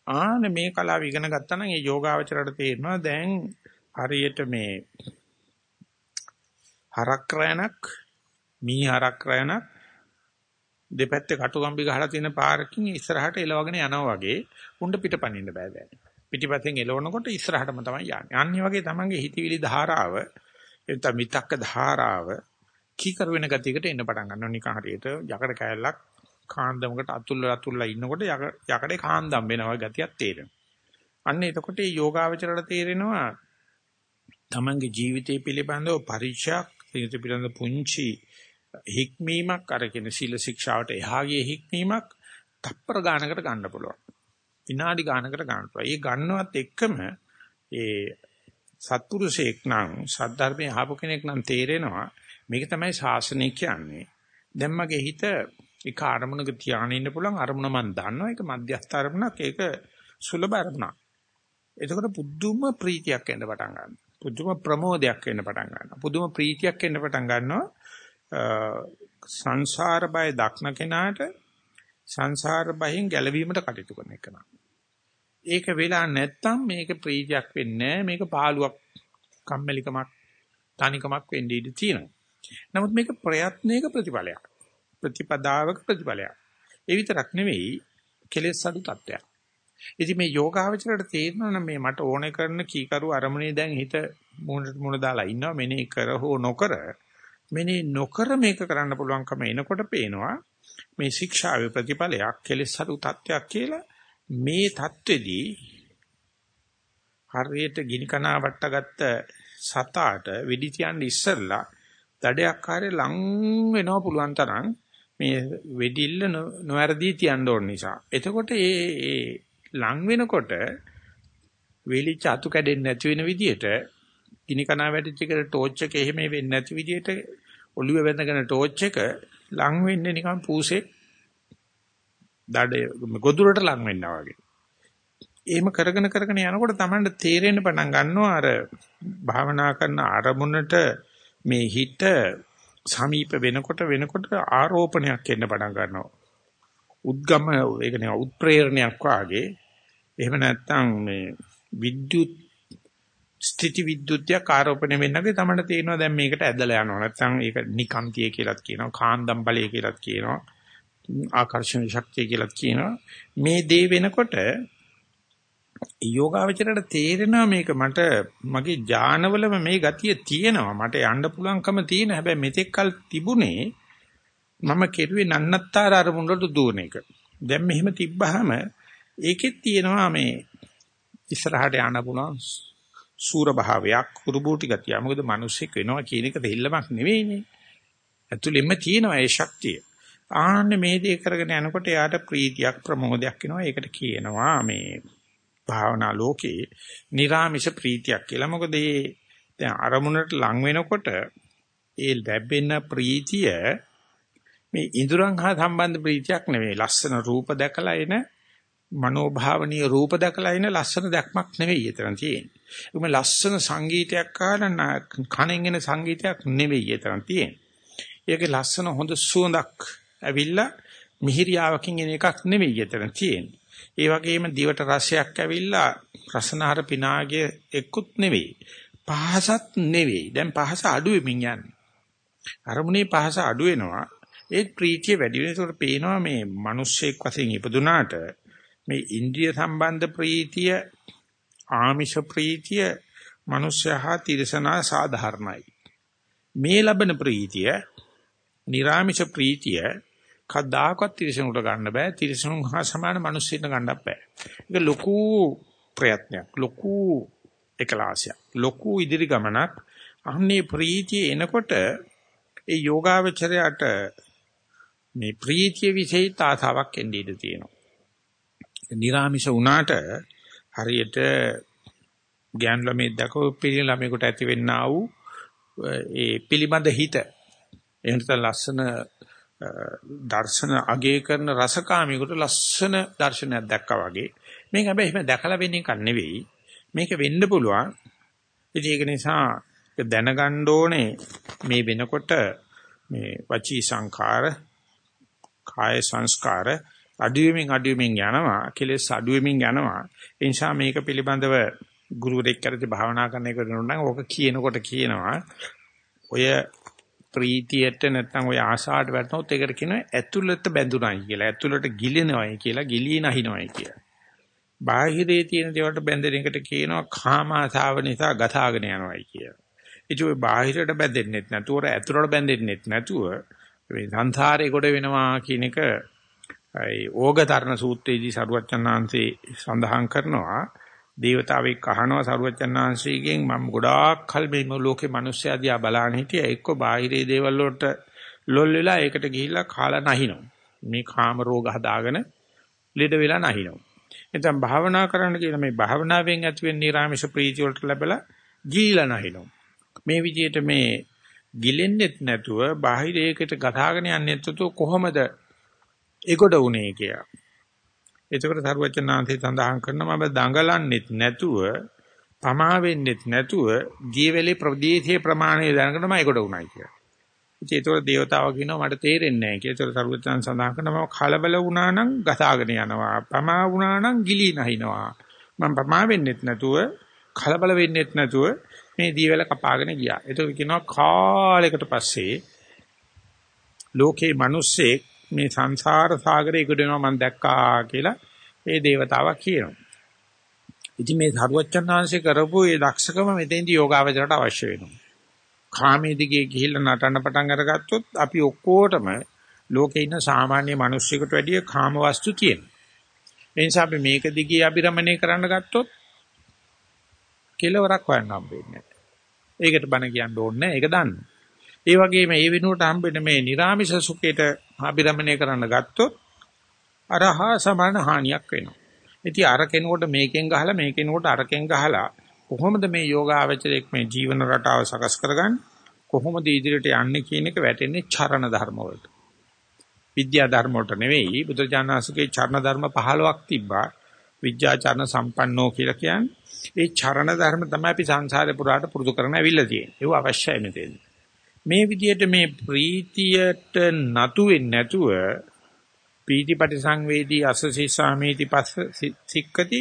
ආන මේ කලාව ඉගෙන ගත්තා නම් ඒ යෝගාවචරයට තේරෙනවා දැන් හරියට මේ හරක් රැණක් මී හරක් රැණක් දෙපැත්තේ කටුකම්බි ගහලා තියෙන පාරකින් ඉස්සරහට එලවගෙන යනවා වගේ උණ්ඩ පිටපනින්න බෑ දැන්. පිටිපස්සෙන් එලවනකොට ඉස්සරහටම තමයි යන්නේ. අනිත් වගේ තමන්ගේ හිතවිලි ධාරාව එතන මිතක්ක ධාරාව කීකර වෙන ගතියකට එන්න පටන් ගන්නවා. නිකන් හරියට යකඩ කෑල්ලක් කාන්දමකට අතුල්ලා අතුල්ලා ඉන්නකොට යකඩේ කාන්දම් වෙනවා ගතියක් තේරෙනවා. අන්න එතකොට මේ යෝගාවචරයට තේරෙනවා තමන්ගේ ජීවිතය පිළිබඳව පරිචයක් ජීවිත පිළිබඳ පුංචි හික්මීමක් අරගෙන සීල ශික්ෂාවට එහා ගිය හික්මීමක් තප්පර ගානකට ගන්න පුළුවන්. විනාඩි ගානකට ගන්න පුළුවන්. ඒ ගන්නවත් එක්කම ඒ සත්පුරුෂයෙක් නම් සද්ධර්මයේ ආපු කෙනෙක් නම් තේරෙනවා මේක තමයි ශාසනය කියන්නේ. දැන් මගේ හිත ඒක අරමුණක තියාගෙන ඉන්න පුළුවන් අරමුණ මම දන්නවා ඒක මධ්‍යස්ථ අරමුණක් ඒක සුලභ අරමුණක්. එතකොට පුදුම ප්‍රීතියක් එන්න පටන් ගන්නවා. පුදුම ප්‍රමෝදයක් එන්න පටන් ගන්නවා. පුදුම ප්‍රීතියක් එන්න පටන් ගන්නවා. සංසාර බය දක්න කෙනාට සංසාර බයෙන් ගැලවීමට කටයුතු කරන එක නා. ඒක වෙලා නැත්තම් මේක ප්‍රීතියක් වෙන්නේ මේක පාළුවක් කම්මැලිකමක් තනිකමක් වෙන්න ඉඩ තියෙනවා. නමුත් මේක ප්‍රයත්නයක ප්‍රතිඵලයක්. ප්‍රතිපදාවක ප්‍රතිඵලයක්. ඒ විතරක් නෙවෙයි කෙලෙස් අඩු තත්ත්වයක්. ඉතින් මේ යෝගාවචරයට තේරෙනවා මේ මට ඕනේ කරන කීකරු අරමුණේ දැන් හිත මුහුණට මුහුණ දාලා ඉන්නවා මෙනේ කර හෝ නොකර මෙනේ නොකර මේක කරන්න පුළුවන්කම එනකොට පේනවා මේ ශික්ෂාවේ ප්‍රතිඵලයක් කෙලෙසරු තත්වයක් කියලා මේ தත්වෙදී හරියට ගිනි කනා වට ගත්ත සතාට වෙඩි තියන්න ඉස්සෙල්ලා දඩයක් කාරේ ලං වෙනවා පුළුවන් තරම් මේ වෙඩිල්ල නොවැරදී තියන්න ඕන නිසා. එතකොට ඒ ලං වෙනකොට වේලිච්ච අතු කැඩෙන්නේ නැති වෙන විදිහට ගිනි කනා වැටිච්ච එකට ටෝච් එක එහෙම වෙන්නේ නැති විදිහට ඔළුවේ වැඳගෙන ටෝච් එක ලං වෙන්නේ නිකන් පූසේ දඩ ගොදුරට ලං වෙනවා වගේ. එහෙම කරගෙන කරගෙන යනකොට Tamanට තේරෙන්න පටන් ගන්නවා අර භාවනා කරන අරමුණට මේ හිත සමීප වෙනකොට වෙනකොට ආරෝපණයක් එන්න පටන් ගන්නවා. උද්ගම ඒ කියන්නේ උත්ප්‍රේරණයක් වාගේ එහෙම නැත්නම් මේ විද්‍යුත් ස්ථಿತಿ විද්‍යුත්යක් ආරෝපණය වෙන්නගේ තමයි තේරෙනවා දැන් මේකට ඇදලා යනවා. නැත්නම් ඒක නිකාන්තිය කියලාත් කියනවා කාන්දම් බලය කියලාත් කියනවා ආකර්ෂණ ශක්තිය කියලාත් කියනවා. මේ දේ වෙනකොට යෝගාවචරයට තේරෙනවා මේක මට මගේ ඥානවලම මේ ගතිය තියෙනවා. මට යන්න පුළුවන්කම තියෙන. හැබැයි මෙතෙක් කල තිබුණේ මම කෙරුවේ නන්නත්තර අරමුණට දුවන එක. දැන් මෙහෙම තිබ්බහම ඒකෙත් තියෙනවා මේ ඉස්සරහට යන්න පුළුවන් සූර භාවයක් කුරුබූටි ගතිය. මොකද මිනිස්සෙක් වෙනවා කියන එක දෙහිල්ලමක් නෙවෙයිනේ. ඇතුළෙම තියෙනවා ඒ ශක්තිය. ආන්න මේ දේ කරගෙන යනකොට යාට ප්‍රීතියක් ප්‍රමෝදයක් එනවා. ඒකට කියනවා මේ භාවනා ලෝකේ निराமிෂ ප්‍රීතියක් කියලා. මොකද මේ දැන් අරමුණට ලං වෙනකොට ඒ ලැබෙන ප්‍රීතිය මේ ඉඳුරන් හා සම්බන්ධ ප්‍රීතියක් නෙවෙයි. ලස්සන රූප දැකලා එන මනෝභාවනීය රූප දැකලා එන ලස්සන දැක්මක් නෙවෙයි එතන තියෙන්නේ. ඒක ලස්සන සංගීතයක් අහලා කණෙන් එන සංගීතයක් නෙවෙයි එතන තියෙන්නේ. ඒකේ ලස්සන හොඳ සුවඳක් ඇවිල්ලා මිහිරියාවකින් එන එකක් නෙවෙයි එතන තියෙන්නේ. ඒ වගේම දිවට රසයක් ඇවිල්ලා රසනහර පිනාගේ එක්කුත් නෙවෙයි. පහසත් නෙවෙයි. දැන් පහස අඩු වෙමින් යන්නේ. අරමුණේ පහස අඩු වෙනවා. ඒ ප්‍රීතිය වැඩි වෙන ඒකට පේනවා මේ මිනිස්සෙක් වශයෙන් ඉපදුනාට මේ ඉන්ද්‍රිය සම්බන්ධ ප්‍රීතිය ආමිෂ ප්‍රීතිය මිනිස්සහා තිරසනා සාධාරණයි. මේ ලබන ප්‍රීතිය, නිර්ාමිෂ ප්‍රීතිය කවදාකවත් තිරසනුට ගන්න බෑ. තිරසනුන් හා සමාන මිනිස්සුන්ට ගන්නත් බෑ. ඒක ලොකු ප්‍රයත්නයක්. ලොකු එකලාසයක්. ලොකු ඉදිරි ගමනක්. අන්නේ ප්‍රීතිය එනකොට ඒ යෝගාවචරයට මේ ප්‍රීතිය විශේෂ තාතාවක් එන්නේ ඉඳ තියෙනවා. නිරාමිෂ වුණාට හරියට ගෑන් ළමයි දකෝ පිළිල ළමයිකට ඇති වෙන්නා වූ ඒ පිළිබඳ හිත. එහෙම ලස්සන දර්ශන අගය කරන රසකාමියෙකුට ලස්සන දර්ශනයක් දැක්කා වගේ. මේක හැබැයි එහෙම දැකලා වෙන එකක් නෙවෙයි. මේක වෙන්න පුළුවන්. ඉතින් ඒක නිසා දැනගන්න ඕනේ මේ වෙනකොට මේ වචී සංඛාර කාය සංස්කාර අඩුවෙමින් අඩුවෙමින් යනවා කෙලෙස් අඩුවෙමින් යනවා ඒ නිසා මේක පිළිබඳව ගුරුවරයෙක් කරති භාවනා කරන එක වෙනොත් නම් ඕක කියනකොට කියනවා ඔය ප්‍රීතියට නැත්නම් ඔය ආසාවට වැටෙනොත් ඒකට කියනවා ඇතුළත බැඳුනයි කියලා. ඇතුළට ගිලිනවයි කියලා, ගිලී නැහිනවයි කියලා. බාහිරේ තියෙන දේවල්ට බැඳෙන එකට කියනවා කාම ආසාව නිසා ගතාගෙන යනවයි කියලා. ඒ කිය බාහිරට බැඳෙන්නෙත් නැතුව ඇතුළට බැඳෙන්නෙත් නැතුව මේ සංසාරේ කොට වෙනවා කියන එක ඒ ඕගතරණ සූත්‍රයේදී සරුවච්චන්හන්සේ සඳහන් කරනවා දේවතාවෙක් අහනවා සරුවච්චන්හන්සේගෙන් මම ගොඩාක් කල් මේ ලෝකේ මිනිස්සයා දිහා බලන හිටියා. එක්ක බාහිරේ දේවල් වලට ලොල් වෙලා ඒකට ගිහිල්ලා කාලා නැහිනවා. මේ කාම රෝග හදාගෙන ලෙඩ වෙලා නැහිනවා. එතෙන් භාවනා කරන්න කියන මේ භාවනාවෙන් ඇති වෙන නිර්ආමිෂ ප්‍රීතිය වලට ලැබලා ගිහිලා නැහිනවා. මේ විදිහට මේ ගිලෙන්නෙත් නැතුව බාහිර ඒකට ගතාගෙන යන්නේ නැතුව කොහොමද ඒකට උනේ කියලා. එතකොට සරුවචනාන්සේ සඳහන් කරනවා මම දඟලන්නෙත් නැතුව පමා වෙන්නෙත් නැතුව ජීවලේ ප්‍රදේශයේ ප්‍රමාණය දැනගෙන මම ඒකට උනායි කියලා. ඉතින් ඒතකොට දේවතාව කියනවා මට තේරෙන්නේ නැහැ කියලා. ඒතකොට සරුවචනාන් සඳහන් කරනවා කලබල වුණා නම් ගතාගෙන යනවා. පමා වුණා නම් ගිලී නැහිනවා. මම පමා වෙන්නෙත් නැතුව කලබල වෙන්නෙත් නැතුව මේ දීවැල කපාගෙන ගියා. ඒක කියනවා කාලයකට පස්සේ ලෝකේ මිනිස්සේ මේ සංසාර සාගරේ ඉක්ද වෙනවා මම දැක්කා කියලා ඒ దేవතාවා කියනවා. ඉතින් මේ ධරුවච්චන් ආංශේ කරපු ඒ දක්ෂකම මෙතෙන්දී යෝගාවචරයට අවශ්‍ය වෙනවා. කාමයේ දිගේ ගිහිල්ලා නටන්න පටන් අරගත්තොත් අපි ඔක්කොටම ලෝකේ ඉන්න සාමාන්‍ය මිනිස්සුෙකුට වැඩිය කාම වස්තු තියෙනවා. ඒ නිසා අපි මේක දිගේ අභිරමණය කරන්න ගත්තොත් කෙලවරක් හොයන්න හම්බෙන්නේ නැහැ. ඒකට බණ කියන්න ඕනේ නැහැ. ඒක දන්න. ඒ වගේම ඒ වෙනුවට හම්බෙන මේ නිර්ාමිෂ සුඛයට අභිරමණය කරන්න ගත්තොත් අරහා සමාන හානියක් වෙනවා. ඉතින් අර කෙනෙකුට මේකෙන් ගහලා මේ කෙනෙකුට අරකෙන් ගහලා කොහොමද මේ යෝගාවචරයක් මේ ජීවන රටාව සකස් කරගන්නේ? කොහොමද ඉදිරියට යන්නේ කියන එක වැටෙන්නේ චරණ ධර්ම වලට. විද්‍යා ධර්ම වලට නෙවෙයි බුදුචානන්සේගේ චරණ ධර්ම 15ක් තිබ්බා. විද්‍යාචරණ සම්පන්නෝ කියලා කියන්නේ ඒ චරණ ධර්ම තමයි අපි සංසාරේ පුරාට පුරුදු කරගෙන ඇවිල්ලා තියෙන්නේ. ඒව අවශ්‍යයි මෙතෙන්. මේ විදිහට මේ ප්‍රීතියට නතු වෙන්නේ නැතුව පීතිපටි සංවේදී අසසී සාමීති පස්ස සික්කති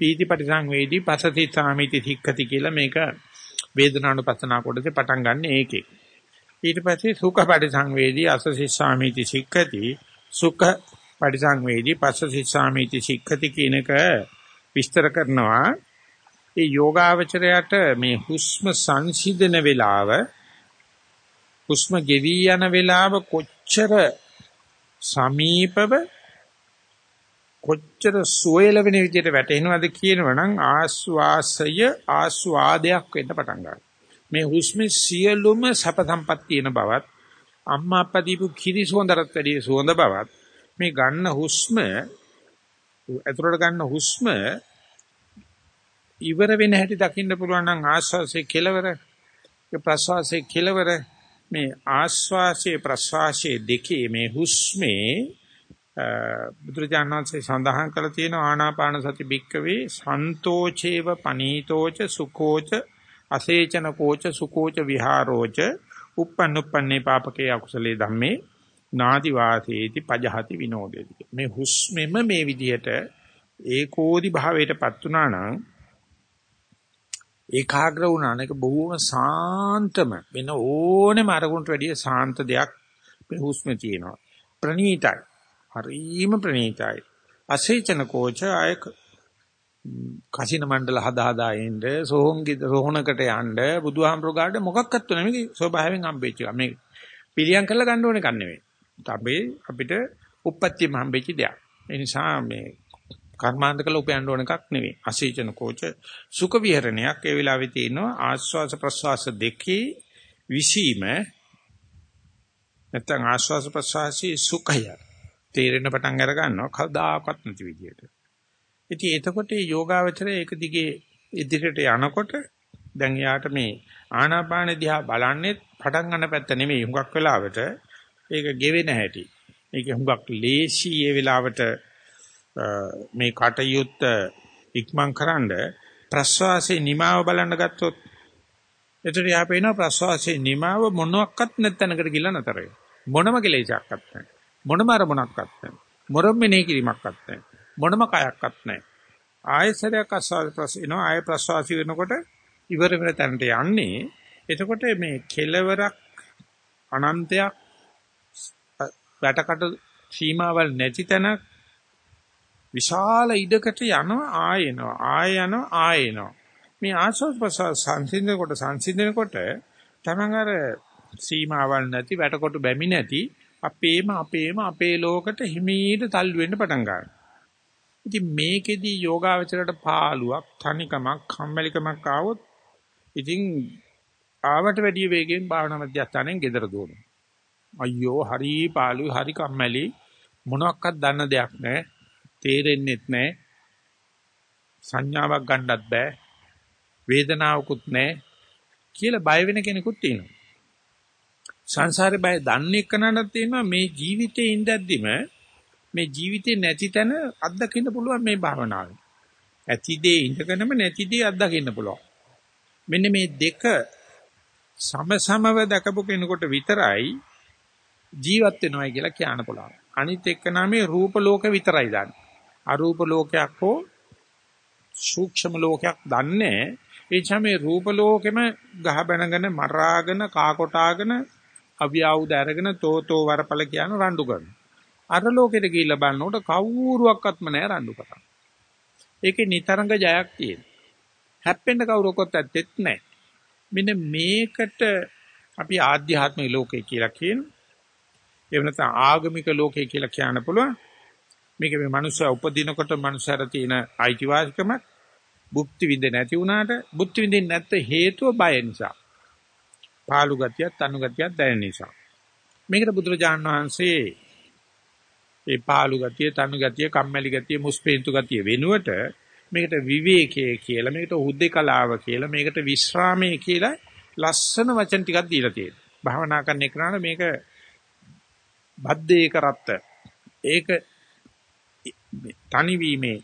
පීතිපටි සංවේදී පසති සාමීති සික්කති කියලා මේක වේදනානුපස්සනා කොටසේ පටන් ගන්න ඒකේ. ඊට පස්සේ සුඛපටි සංවේදී අසසී සාමීති සික්කති සුඛ පරිසංවේදී පස්සසිස්සාමීති සික්ඛති කියන එක විස්තර කරනවා ඒ යෝගාවචරයට මේ හුස්ම සංසිඳන වේලාව හුස්ම ගෙවි යන වේලාව කොච්චර සමීපව කොච්චර සුවයල වෙන විදිහට වැටෙනවද කියනවනම් ආස්වාසය ආස්වාදයක් වෙන්න පටන් ගන්නවා. මේ හුස්මේ සියලුම සැප සම්පත් තියෙන බවත් අම්මා අප්පා දීපු කිරි සුවඳටත් වැඩිය සුවඳ බවත් මේ ගන්න හුස්ම ඇතුළට ගන්න හුස්ම ඉවර වෙන හැටි දකින්න පුළුවන් නම් ආශ්වාසයේ කෙලවර ප්‍රශ්වාසයේ කෙලවර මේ ආශ්වාසයේ ප්‍රශ්වාසයේ දෙකේ මේ හුස්මේ බුදුරජාණන්සේ සඳහන් කළ තියෙන ආනාපාන සති බික්කවේ සන්තෝචේව පනීතෝච සුකෝච අසේචන කෝච සුකෝච විහාරෝච uppannuppanne papake akusale dhamme නාදි වාසේති පජහති විනෝදේති. මේ හුස්මෙම මේ විදිහට ඒකෝදි භාවයටපත් වුණා නම් ඒකාග්‍ර වුණා නේක බොහොම සාන්තම. වෙන ඕනෙම අරමුණට වැඩිය සාන්ත දෙයක් මේ හුස්මේ තියෙනවා. ප්‍රණීතයි. හරිම ප්‍රණීතයි. අසේචන කෝච අය කසින මණ්ඩල හදා හදා එන්න සෝහොන්ගි සෝහනකට යන්න බුදුහාමුදුරුවෝ ගාඩ මොකක්වත් නෙමෙයි ස්වභාවයෙන් හම්බෙච්ච එක මේ පිළියම් කරලා ගන්න ඕනේ කන්නේ අපි අපිට උප්පත්තියම හම්බෙච්ච දෙයක්. ඒ නිසා මේ කර්මාන්ත කළ උපයන්න ඕන එකක් නෙවෙයි. අසීචන කෝච සුඛ විහරණයක් ඒ වෙලාවේ තියෙනවා ආස්වාස ප්‍රස්වාස දෙකේ විසීම නැත්නම් ආස්වාස ප්‍රස්වාසී සුඛය තේරෙන පටන් අර ගන්නවා කවදාකවත් නැති විදියට. ඉතින් එතකොට මේ යෝගාවචරය ඒක දිගේ ඉදිරියට යනකොට දැන් යාට මේ ආනාපාන දිහා බලන්නේ පටන් ගන්න පැත්ත නෙමෙයි හුඟක් වෙලාවට ඒක ගෙවෙන හැටි. ඒක හුඟක් ලේසි ඒ වෙලාවට මේ කටයුත්ත ඉක්මන් කරන්න ප්‍රස්වාසයේ නිමාව බලන්න ගත්තොත් එතකොට යා පේනවා ප්‍රස්වාසයේ නිමාව මොනවත් නැත්නම්කට ගිල නතර මොනම කෙලෙසක්වත් නැහැ. මොනම අරමුණක්වත් නැහැ. මොරම් මෙනෙහි කිරීමක්වත් නැහැ. මොනම කයක්වත් නැහැ. ආයසරයක් අස්වාද ප්‍රශ්න ආය ප්‍රසවාසි වෙනකොට ඉවර වෙන තැනට යන්නේ. එතකොට මේ කෙලවරක් අනන්තයක් වැටකට සීමාවල් නැති තැනක් විශාල ඉඩකට යනවා ආයෙනවා ආය යනවා ආයෙනවා මේ ආස්වාද ප්‍රසවාස සංසිඳනකොට සංසිඳනකොට තමන් අර සීමාවල් නැති වැටකොට බැමි නැති අපේම අපේම අපේ ලෝකෙට හිමීට තල්ලු වෙන්න පටන් ගන්නවා. ඉතින් මේකෙදි යෝගාවචරයට පාළුවක්, තනිකමක්, කම්මැලිකමක් ආවොත් ඉතින් ආවට වැඩිය වේගෙන් භාවනා මධ්‍යස්ථානෙන් ගෙදර දුවනවා. අයියෝ හරි පාළුයි හරි කම්මැලි මොනවත් දන්න දෙයක් නැහැ. තේරෙන්නෙත් නැහැ. සංඥාවක් ගන්නත් බෑ. වේදනාවකුත් නැහැ කියලා බය වෙන කෙනෙකුත් තියෙනවා. සංසාරේ බය දන්නේ කනනක් තියෙනවා මේ ජීවිතේ ඉඳද්දිම මේ ජීවිතේ නැති තැන අත්දකින්න පුළුවන් මේ භාවනාවෙන්. ඇති දේ ඉඳගෙනම නැති දේ අත්දකින්න පුළුවන්. මෙන්න මේ දෙක සමසමව දකපු කෙනෙකුට විතරයි ජීවත් වෙනවයි කියලා කියන්න පුළුවන්. අනිත් එක්ක නම් රූප ලෝක විතරයි දන්නේ. අරූප ලෝකයක් හෝ සූක්ෂම ලෝකයක් දන්නේ. ඒ තමයි රූප ලෝකෙම ගහ බැනගෙන මරාගෙන කා කොටාගෙන අවියාවුද අරගෙන තෝතෝ වරපල කියන රණ්ඩු කරනවා. අර ලෝකෙට ගිහිල්ලා බලනකොට කවුරුවක්වත්ම නැහැ රණ්ඩු කරන්නේ. ඒකේ නිතරංග ජයක් තියෙනවා. හැප්පෙන්න කවුරක්වත් ඇත්තෙත් නැහැ. මෙන්න මේකට අපි ආධ්‍යාත්මික ලෝකය කියලා කියනවා. එහෙම නැත්නම් ආගමික ලෝකය කියලා කියන්න පුළුවන්. මේක මේ මනුස්සයා උපදිනකොට මනුස්සයර තියෙන අයිතිවාසිකමක් භුක්ති විඳ නැති වුණාට භුක්ති විඳින්න නැත්ත හේතුව බය නිසා. පාළු ගතියක්, තනු ගතියක් දැනෙන නිසා. මේකට බුදුරජාන් වහන්සේ ඒ පාළු ගතිය, තනු ගතිය, කම්මැලි ගතිය, මුස්පේන්තු ගතිය වෙනුවට මේකට විවේකයේ කියලා, මේකට හුද්දේකලාව කියලා, මේකට විශ්‍රාමයේ කියලා ලස්සන වචන ටිකක් දීලා තියෙනවා. භාවනා කරන එකට මේක බද්දේ කරත්ත. ඒක තනිවීමේ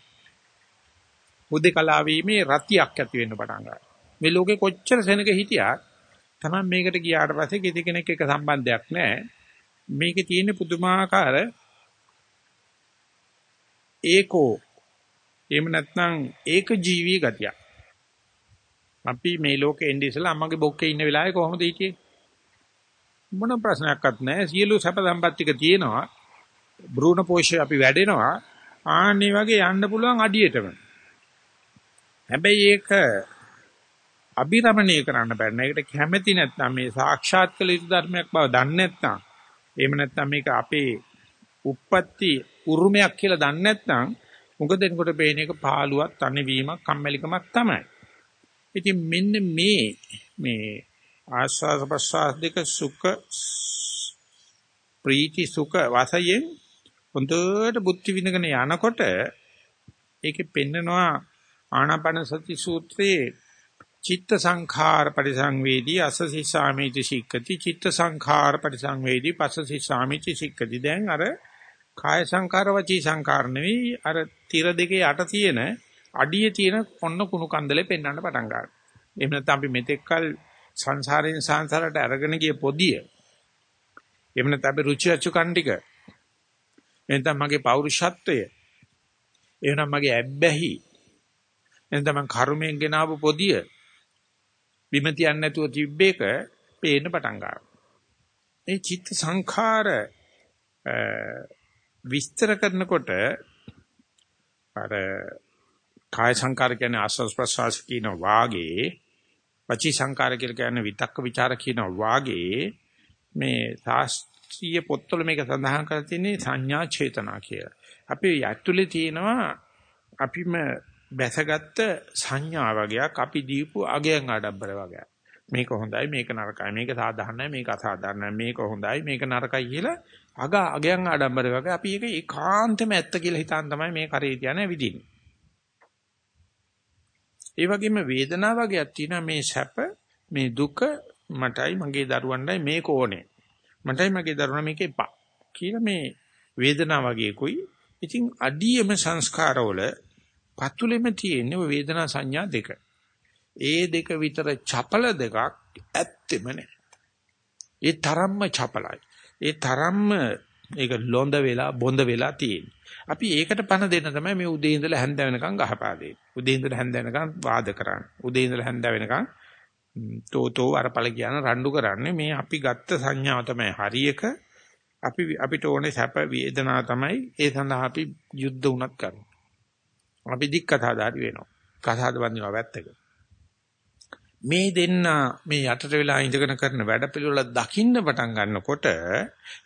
හුද්දේකලාව වීමේ රතියක් ඇති වෙන්න පටන් ගන්නවා. මේ ලෝකේ කොච්චර සෙනග හිටියත් Taman මේකට ගියාට පස්සේ කිසි කෙනෙක් එක්ක සම්බන්ධයක් නැහැ. මේකේ තියෙන පුදුමාකාර ඒකෝ එහෙම නැත්නම් ඒක ජීවී ගතියක්. අපි මේ ලෝකේ ඉඳි ඉස්සලා අම්මගේ බොක්කේ ඉන්න වෙලාවේ කොහොමද හිටියේ? මොන ප්‍රශ්නයක්වත් නැහැ. සියලු සැප සම්පත් ටික තියෙනවා. බ්‍රූණ පෝෂය අපි වැඩෙනවා. ආන්නේ වගේ යන්න පුළුවන් අඩියටම. හැබැයි ඒක අභිරමණය කරන්න බෑ. ඒකට කැමැති නැත්නම් මේ සාක්ෂාත් කළ යුතු ධර්මයක් බව දන්නේ නැත්නම් එහෙම නැත්නම් මේක අපේ උප්පත්ති උරුමයක් කියලා දන්නේ නැත්නම් මොකද එනකොට පේන එක පාළුවක්, තනිවීමක්, කම්මැලිකමක් තමයි. ඉතින් මෙන්න මේ මේ ආස්වාද ප්‍රසආස දෙක සුඛ ප්‍රීති සුඛ වාසයෙන් හොඳට බුද්ධි විඳගෙන යනකොට ඒකේ පෙන්නනවා ආනාපාන සති සූත්‍රයේ චිත්ත සංඛාර පරිසංවේදී අසසි සාමීති සික්කති චිත්ත සංඛාර පරිසංවේදී පසසි සාමීති සික්කති දැන් අර කාය සංඛාර වචී සංඛාර නෙවෙයි අර tira දෙකේ යට තියෙන අඩියේ තියෙන ඔන්න කුණු කන්දලේ පෙන්වන්න පටන් ගන්නවා. එහෙම නැත්නම් අපි මෙතෙක්කල් සංසාරයෙන් සංසාරට අරගෙන ගිය පොදිය එහෙම නැත්නම් අපි රුචි අචුකන් ටික එහෙනම් මගේ පෞරුෂත්වය. එහෙනම් මගේ ඇබ්බැහි. එහෙනම් මං කර්මයෙන් ගෙනාවු පොදිය. බිම තියන්නේ නැතුව තිබ්බේක පේන්න පටන් ගන්නවා. මේ චිත්ත සංඛාර විස්තර කරනකොට අර කාය සංඛාර කියන්නේ ආස්වාස් ප්‍රසවාස කියන වාගේ වචී සංඛාර කියලා කියන්නේ විතක්ක ਵਿਚාර කියන වාගේ මේ ශාස්ත්‍රීය පොත්වල මේක සඳහන් කරලා තියෙන්නේ සංඥා චේතනා කියලා. අපි යැතුලේ තියෙනවා අපිම බැසගත්ත සංඥා වගේක් අපි දීපු අගයන් ආඩම්බර වගේක්. මේක හොඳයි මේක නරකයි මේක සාධාරණයි මේක අසාධාරණයි මේක හොඳයි මේක නරකයි කියලා අග අගයන් ආඩම්බර වගේ අපි ඒක ඒකාන්තම ඇත්ත කියලා හිතාන් තමයි මේ කරේ තියන විදින්නේ. ඒ වගේම වේදනාව වගේක් තියෙනවා මේ සැප මේ දුක මටයි මගේ දරුවන්ටයි මේක ඕනේ. මටයි මගේ දරුවන්ට මේක එපා. කියලා මේ වේදනාව වගේකුයි. ඉතින් අඩියම සංස්කාරවල පතුලෙම තියෙන වේදනා සංඥා දෙක. ඒ දෙක විතර චපල දෙකක් ඇත්තෙම නැහැ. ඒ තරම්ම චපලයි. ඒ තරම්ම ඒක ලොඳ වෙලා බොඳ වෙලා තියෙන්නේ. අපි ඒකට පණ දෙන්න තමයි මේ උදේ ඉඳලා හැන්ද වෙනකන් ගහපා දෙන්නේ. උදේ ඉඳලා හැන්ද වෙනකන් වාද කරන්නේ. උදේ ඉඳලා හැන්ද වෙනකන් තෝතෝ අරපල කියන රණ්ඩු කරන්නේ මේ අපි ගත්ත සංඥාව තමයි හරි එක. අපි අපිට ඕනේ සැප වේදනා තමයි ඒ සඳහා අපි යුද්ධ උනත් කරනවා. අපි දික් කතාදාරි වෙනවා. කතාද බඳිනවා වැත්තක. මේ දෙන්න මේ යටට වෙලා ඉඳගෙන කරන වැඩපිළිවෙල දකින්න පටන් ගන්නකොට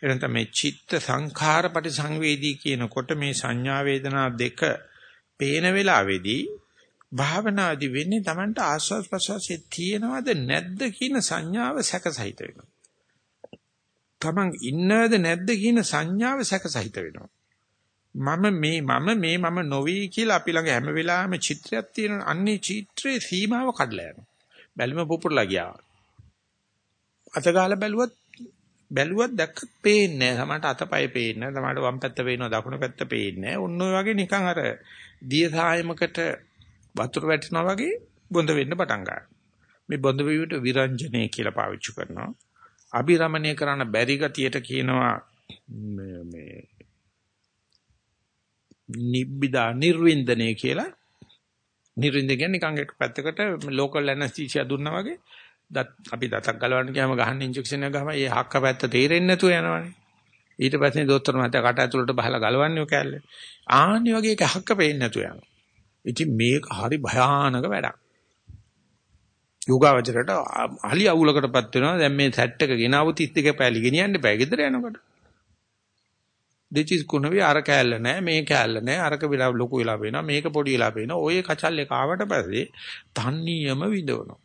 එනත මේ චිත්ත සංඛාර පරිසංවේදී කියනකොට මේ සංඥා වේදනා දෙක පේන වෙලාවේදී භාවනාදි වෙන්නේ Tamanට ආස්වාද ප්‍රසවාසයේ තියෙනවද නැද්ද කියන සංඥාව සැකසහිත වෙනවා. Taman ඉන්නවද නැද්ද කියන සංඥාව සැකසහිත වෙනවා. මම මේ මම මේ මම නොවි කියලා අපි ළඟ හැම වෙලාවෙම චිත්‍රයක් තියෙන අන්නේ චිත්‍රයේ සීමාව කඩලා යනවා. බැලුම පුපුරලා ගියා. අතගාලා බැලුවත් බැලුවත් දැක්කත් පේන්නේ නැහැ. සමහරට අතපය පේන්නේ නැහැ. සමහරට වම් පැත්ත පේනවා දකුණු පැත්ත පේන්නේ නැහැ. ඔන්න ඔය වගේ නිකන් අර දිය සායමකට වතුර වැටෙනවා වගේ බොඳ වෙන්න පටන් ගන්නවා. මේ බොඳ වීමට විරංජනේ කියලා පාවිච්චි කරනවා. අභිරමණය කරන්න බැරි ගතියට කියනවා මේ නිබ්බිදා නිර්වින්දනය කියලා නිරින්ද කියන්නේ නිකන් එක පැත්තකට ලෝකල් ඇනස්තීසියා දුන්නා වගේ දත් අපි දතක් ගලවන්න ගියාම ගහන්න ඉන්ජෙක්ෂන් එක ගහම ඒ හක්ක පැත්ත තේරෙන්නේ නැතුව යනවනේ. ඊට පස්සේ දොස්තර මහත්තයා කට ඇතුළට බහලා ගලවන්නේ ඔය කැල්ල. ආන්නේ වගේ එක හක්ක පේන්නේ නැතුව යනවා. ඉතින් මේක හරි භයානක වැඩක්. යෝගාවචරයට අලි අවුලකටපත් වෙනවා. දැන් මේ සෙට් එක ගෙනාවු 32 පැලි ගෙනියන්න බෑ ගෙදර යනකොට. දෙචිස් කුණවේ අර කෑල්ල නැහැ මේ කෑල්ල නැහැ අරක විලා ලොකු වෙලා පේනවා මේක පොඩි වෙලා පේනවා ඔය කචල් එක ආවට පස්සේ තන්නියම විදවනවා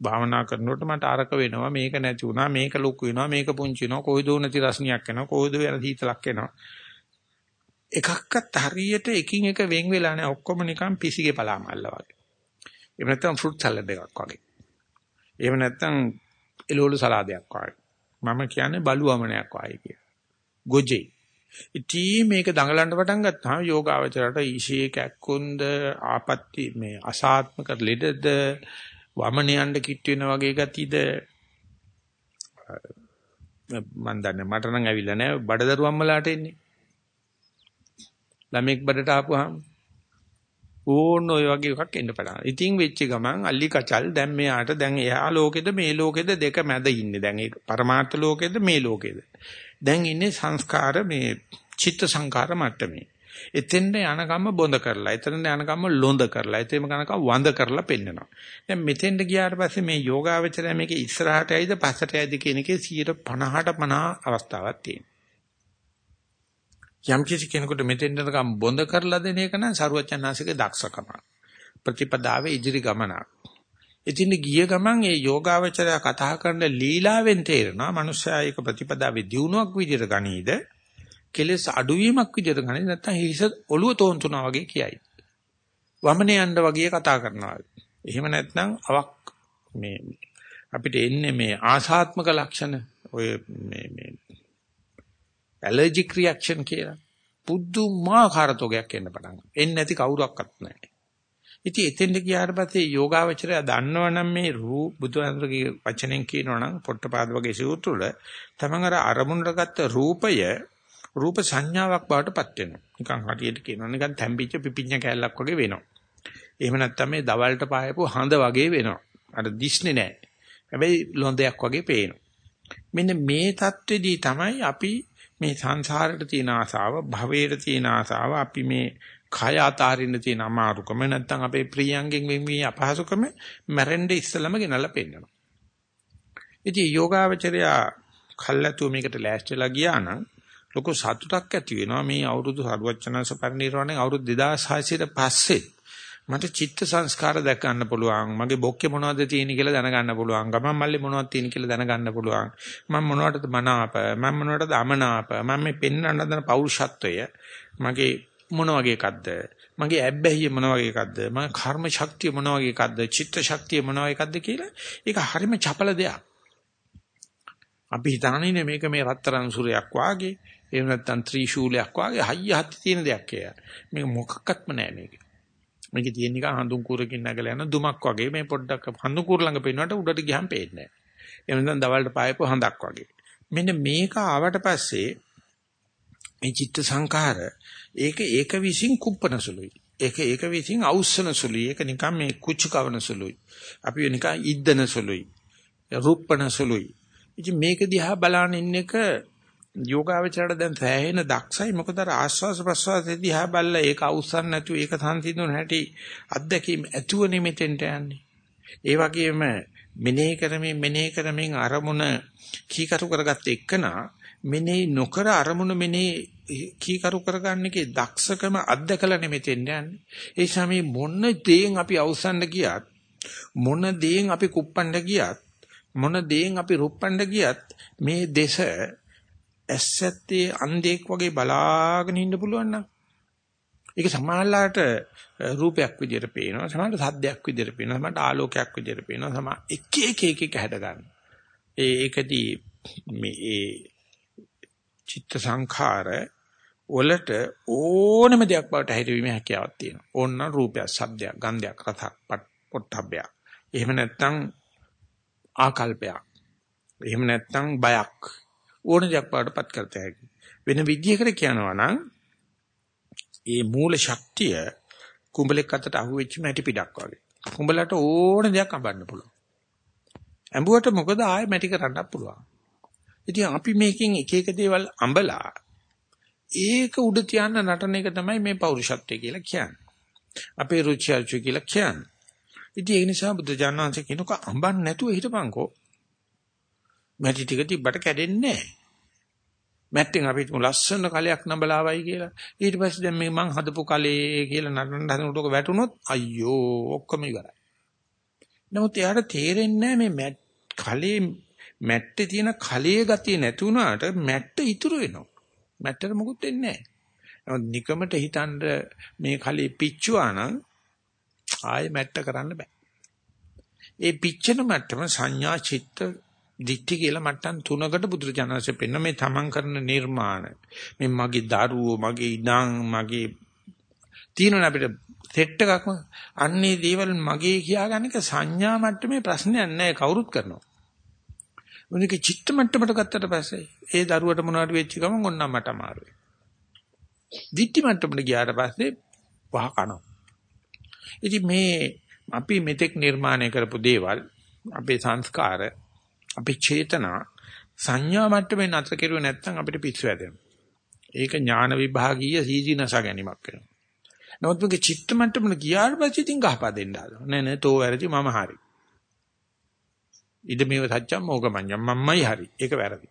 භාවනා කරනකොට මට අරක වෙනවා මේක නැති වුණා මේක ලොකු වෙනවා මේක පුංචි වෙනවා කොයිද නැති රසණියක් එනවා කොයිද වෙන සීතලක් එනවා එකක්වත් හරියට එකින් එක වෙන් වෙලා නැහැ. ඔක්කොම නිකන් පිසිගේ පලාමල්ල වගේ. එහෙම නැත්නම් ෆෘට් සලාඩ් එකක් වගේ. එහෙම නැත්නම් එළවලු සලාදයක් වගේ. මම කියන්නේ බලුවමනයක් වගේ කිය. ගොජේ. ඉතින් මේක දඟලන්න පටන් ගත්තාම යෝගාවචරයට ඊශේ කැක්කුන්ද ආපත්‍ති මේ අසාත්මක ලෙඩද වමනයන්ඩ කිට් වෙන වගේ ගතියද මන් දන්නේ මට නම් ඇවිල්ලා නැහැ. බඩදරුවම්මලාට එන්නේ. ළමෙක් බඩට ආපුවාම ඕන ඔය වගේ එකක් එන්න පටන් ඉතින් වෙච්ච ගමන් අල්ලි කචල් දැන් මෙයාට දැන් එහා ලෝකෙද මේ ලෝකෙද දෙක මැද ඉන්නේ දැන් ඒ පරමාර්ථ ලෝකෙද මේ ලෝකෙද දැන් ඉන්නේ සංස්කාර මේ චිත්ත සංකාර මට්ටමේ. එතෙන්ද යනකම්ම බොඳ කරලා, එතෙන්ද යනකම්ම ලොඳ කරලා, එතෙම කනකම් වඳ කරලා පෙන්නනවා. දැන් මෙතෙන්ද ගියාට පස්සේ මේ යෝගාවචරය මේක ඉස්සරහට ඇයිද පස්සට ඇයිද කියන එකේ 50ට 50 අවස්ථාවක් තියෙනවා. යම් කිසි කෙනෙකුට මෙතෙන්ද යනකම් බොඳ කරලා දෙන එක නම් සරුවචනාසික දක්ෂකම. ප්‍රතිපදාවේ ඉදිරි ගමනක්. ඉතින් ගිය ගමන් ඒ යෝගාවචරය කතා කරන ලීලාවෙන් තේරෙනවා මනුස්සයා ඒක ප්‍රතිපදාවේ දියුණුවක් විදිහට ගනීද? කෙලස් අඩුවීමක් විදිහට ගනීද? නැත්නම් හිස ඔළුව තෝන්තුනා වගේ කියයි. වමනේ යන්න වගේ කතා කරනවා. එහෙම නැත්නම් අවක් මේ අපිට එන්නේ මේ ආසාත්මක ලක්ෂණ. ඔය මේ මේ ඇලර්ජික් රියැක්ෂන් කියලා. පුදුමාකාර තෝගයක් එන්න පටන් ගන්නවා. එන්නේ නැති කවුරක්වත් නැහැ. ඉතින් එතෙන්ට ගියාට පස්සේ යෝගාවචරය දන්නවනම් මේ රූ බුදුහාමුදුරගේ වචනෙන් කියනවනම් පොට්ටපාද වගේ සූත්‍ර වල තමන් අර අරමුණට ගත්ත රූපය රූප සංඥාවක් බවට පත් වෙනවා. නිකන් හටියට කියනවා නිකන් තැම්පිච්ච පිපිඤ්ඤ කැලලක් වගේ වෙනවා. එහෙම නැත්නම් මේ දවල්ට පායපු හඳ වගේ වෙනවා. අර දිස්නේ නැහැ. හැබැයි ලොන්දයක් වගේ පේනවා. මෙන්න මේ தത്വෙදී තමයි අපි මේ සංසාරයට තියෙන ආසාව, භවයට තියෙන ආසාව, අපි මේ කය අතාරින්න තියෙන අමාරුකම නැත්නම් අපේ ප්‍රියංගෙන් වෙන්වී අපහසුකම මැරෙන්න ඉස්සලම ගෙනල්ලා පෙන්නනවා. ඉතින් යෝගාවචරය කල්ැතු මේකට ලෑස්තිලා ගියා නම් ලොකු සතුටක් ඇති වෙනවා මේ අවුරුදු සරුවචනස පරිණිරවණේ අවුරුදු 2600ට පස්සේ මට චිත්ත සංස්කාර දැක ගන්න පුළුවන් මගේ බොක්කේ මොනවද තියෙන්නේ කියලා දැනගන්න පුළුවන් ගමන් මල්ලේ මොනවද තියෙන්නේ කියලා දැනගන්න පුළුවන් මම මොනවටද මනාප මම මොනවටද අමනාප මම මේ පෙන්වන්න හදන පෞරුෂත්වය මගේ මොන වගේ එකක්ද? මගේ ඇබ්බැහිය මොන වගේ එකක්ද? මගේ කර්ම ශක්තිය මොන වගේ එකක්ද? චිත්ත ශක්තිය මොන වගේ එකක්ද කියලා ඒක හරිම චපල දෙයක්. අපි හිතන්නේ මේක මේ රත්තරන් සූරයක් වාගේ එහෙම නැත්නම් ත්‍රිශූලයක් වාගේ හයිය හත්ති තියෙන දෙයක් කියලා. මේක මොකක්වත්ම නෑ මේක. මේකේ තියෙන නිකන් හඳුන් කුරකින් නැගලා යන දුමක් වගේ මේ පොඩ්ඩක් හඳුන් කුර ළඟ පේනකොට උඩට ගියම් පේන්නේ නෑ. එහෙම නැත්නම් දවල්ට පායපු හඳක් වගේ. මෙන්න මේක ආවට පස්සේ මේ චිත්ත සංඛාර ඒක ඒක විසින් කුප්පන සුළුයි. ඒක ඒක විසින් අවුස්සන සුළුයි. ඒක නිකන් මේ කුච්ච කවන සුළුයි. අපි නිකන් ඉද්දන සුළුයි. රුප්පන සුළුයි. ඉතින් මේක දිහා බලන ඉන්න එක යෝගාවචරයට දැන් සෑහෙන දක්ෂයි මොකද අර ආස්වාස ප්‍රසවාසයේ දිහා බැලලා ඒක අවුස්සන්න නැතුව ඒක සංසිඳුන හැටි අත්දැකීම් ඇතුවනේ මෙතෙන්ට යන්නේ. ඒ වගේම මෙනෙහි කරමින් මෙනෙහි කරමින් අරමුණ කීකරු කරගත්ත එක්කනා මෙනෙහි නොකර අරමුණ මෙනෙහි කීකරු කරගන්න එකේ දක්ෂකම අත්දකලා නෙමෙතෙන් යන්නේ. ඒ සමේ මොන දේෙන් අපි අවසන්න ගියත් මොන දේෙන් අපි කුප්පණ්ඩ ගියත් මොන දේෙන් අපි රුප්පණ්ඩ ගියත් මේ දේශ ඇස්සැත්තේ අන්ධෙක් වගේ බලාගෙන ඉන්න පුළුවන් නම් ඒක සමාහලාට රූපයක් විදියට පේනවා සමහරට සද්දයක් විදියට පේනවා සමහරට ආලෝකයක් විදියට පේනවා සමහර එක එක එක එක හැඩ ගන්න. ඒ ඒකදී මේ ඒ චිත්ත සංඛාර වලට ඕනම දෙයක් බවට හැදවීමේ හැකියාවක් තියෙනවා. ඕනනම් රූපයක්, ශබ්දයක්, ගන්ධයක්, රසක්, පොට්ටබ්බයක්. එහෙම නැත්නම් ආකල්පයක්. එහෙම නැත්නම් බයක්. ඕන දෙයක් බවටපත් කරත හැකියි. වෙන විදියකට කියනවා නම් ඒ මූල ශක්තිය කුඹලෙක් අතට අහුවෙච්ච මැටි පිටක් වගේ. කුඹලට ඕන දෙයක් අඹන්න පුළුවන්. ඇඹුවට මොකද ආයෙ මැටි කරන්නත් පුළුවන්. ඉතින් අපි මේකෙන් එක එක දේවල් අඹලා ඒක උඩ තියන්න නටන එක තමයි මේ පෞරුෂත්වය කියලා කියන්නේ. අපේ රුචි අරුචි කියලා කියන්නේ. ඉතින් ඒ නිසා බුද්ධ ඥානංශ කියනක අඹන්න නැතුව හිටපන්කෝ. මැටි ටික තිබ්බට කැඩෙන්නේ නැහැ. මැට්ටෙන් අපි ලස්සන කලයක් නඹලාවයි කියලා. ඊට පස්සේ දැන් මේ මං හදපු කලේ කියලා නටන හදනකොට ඔක වැටුනොත් අයියෝ ඔක්කොම ඉවරයි. නමුත් එයාට තේරෙන්නේ මේ කලේ මැට්ටේ තියෙන කලයේ ගතිය නැති වුණාට මැට්ට ඉතුරු වෙනවා. මැට්ටට මොකුත් වෙන්නේ නැහැ. නමුත් නිකමට හිතනද මේ කලේ පිච්චුවා නම් ආයෙ මැට්ට කරන්න බෑ. ඒ පිච්චෙන මට්ටම සංඥා චිත්ත දික්ටි කියලා මට්ටම් තුනකට බුදුරජාණන්සේ පෙන්න මේ තමන් කරන නිර්මාණ මේ මගේ දරුවෝ මගේ ඉඩම් මගේ තියෙනවා අපිට සෙට් එකක්ම අන්නේ දේවල් මගේ කියාගන්න එක සංඥා මට්ටමේ ප්‍රශ්නයක් නෑ කවුරුත් කරනවා මොනික චිත්ත මට්ටමට ගත්තට පස්සේ ඒ දරුවට මොනවද වෙච්ච ගමන් ඔන්න මට අමාරුයි. දිට්ටි මට්ටමට ගියාට පස්සේ වහ කනවා. ඉතින් මේ අපි මෙතෙක් නිර්මාණය කරපු දේවල් අපේ සංස්කාර අපේ චේතනා සංඥා මට්ටමේ නතර කෙරුවේ නැත්නම් අපිට පිස්සු හැදෙනවා. ඒක ඥාන විභාගීය සීජීනස ගැනීමක් වෙනවා. නමුත් මේක චිත්ත මට්ටමට ගියාට පස්සේ ඉතින් ගහපා දෙන්න හදනවා. නෑ නෑ තෝ වැරදි මම හරි. ඉද මේව සත්‍යම් මොගමඤ්ඤම් මම්මයි හරි. ඒක වැරදි.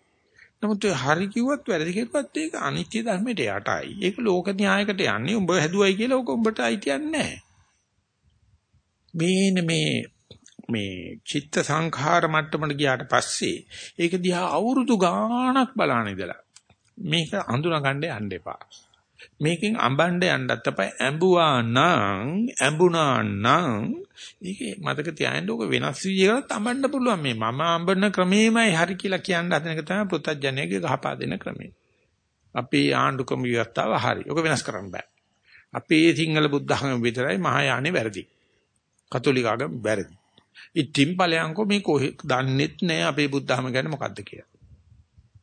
නමුත් හරි කිව්වත් වැරදි කිව්වත් ඒක අනිත්‍ය ධර්මයට යටයි. ඒක ලෝක න්‍යායකට යන්නේ උඹ හැදුවයි කියලා ඕක උඹට අයිතියක් නැහැ. මේන මේ මේ චිත්ත සංඛාර මට්ටමට ගියාට පස්සේ ඒක දිහා අවුරුදු ගාණක් බලන ඉඳලා මේක අඳුනා ගන්න යන්න එපා. මේකෙන් අඹණ්ඩ යන්නත් අපයි ඇඹුවා නම් ඇඹුණා නම් ඒකේ මතක තියාගන්න ඕක වෙනස් විදිහකට අඹන්න පුළුවන් මේ මම අඹන ක්‍රමෙමයි හරි කියලා කියන්න හදන එක තමයි පෘථජ්ජනයේ ගහපා දෙන ක්‍රමය. අපේ ආණ්ඩුකම ව්‍යවස්ථාව හරි. ඔක වෙනස් කරන්න බෑ. අපේ සිංහල බුද්ධ ධර්ම විතරයි මහායානෙ වැරදි. කතෝලික ආගම වැරදි. ඉතින් ඵලයන්කෝ මේ කොහෙ දන්නෙත් නෑ අපේ බුද්ධ ධර්ම ගැන මොකද්ද කියලා.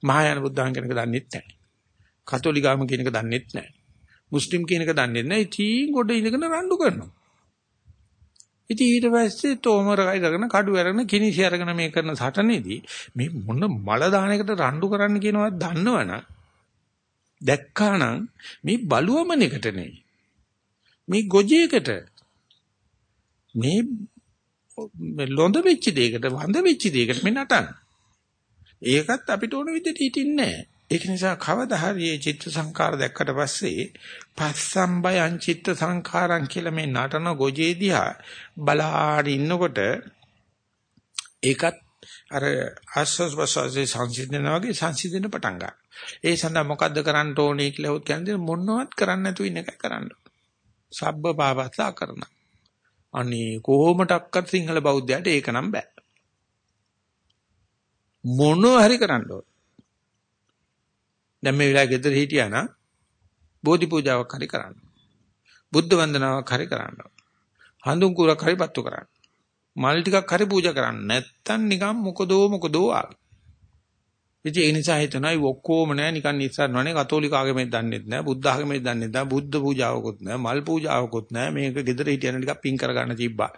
මහායාන බුද්ධ ධර්ම ගැන දන්නෙත් නෑ. කතෝලිකාම කියන එක දන්නෙත් නැහැ. මුස්ලිම් කියන එක දන්නෙත් නැහැ. ඉතින් ගොඩ ඉඳගෙන රණ්ඩු කරනවා. ඉතින් ඊට පස්සේ තෝමර කයිදගෙන කඩු අරගෙන කිනිසි අරගෙන මේ කරන සටනේදී මේ මොන මල දාන එකට රණ්ඩු කරන්න කියනවද දන්නවනම් දැක්කානම් මේ බලුවමනකට නෙයි. මේ ගොජේකට මේ ලොඳ වෙච්ච දෙයකට වඳ වෙච්ච දෙයකට මේ නටන. ඒකත් අපිට ඕන විදිහට හිටින්නේ නැහැ. ඒක නිසා කවදා හරි මේ චිත්ත සංකාර දැක්කට පස්සේ පස්සම්බයං චිත්ත සංකාරං කියලා මේ නටන ගොජේ දිහා බලාගෙන ඉන්නකොට ඒකත් අර ආස්වාස් ප්‍රසවාසයේ සංසිඳන වගේ සංසිඳන පටන් ගන්නවා. ඒ සඳහා මොකද්ද කරන්න ඕනේ කියලා උත් කියන්නේ මොනවත් කරන්න නැතුව ඉන්න එකයි කරන්න. සබ්බ පාපස්සා කරන. අනේ කොහොමඩක්වත් සිංහල බෞද්ධයට ඒක නම් බෑ. මොනව හරි කරන්න ඕනේ. දැන් මේ වෙලාවේ ගෙදර හිටියා නම් බෝධි පූජාවක් හරි කරන්න. බුද්ධ වන්දනාවක් හරි කරන්න. හඳුන් කුරක් හරි පත්තු කරන්න. මල් ටිකක් හරි පූජා කරන්න. නැත්තම් නිකන් මොකදෝ මොකදෝ ආවි. ඉතින් ඒ නිසා හිතනවා ඒ ඔක්කොම නෑ. නිකන් ඉස්සරනවනේ කතෝලික ආගමෙන් දන්නෙත් නෑ. බුද්ධ ආගමෙන් දන්නෙත් නෑ. බුද්ධ පූජාවකුත් නෑ. මල් පූජාවකුත් නෑ. මේක ගෙදර හිටියන ටිකක් පින් කරගන්න තිබ්බා.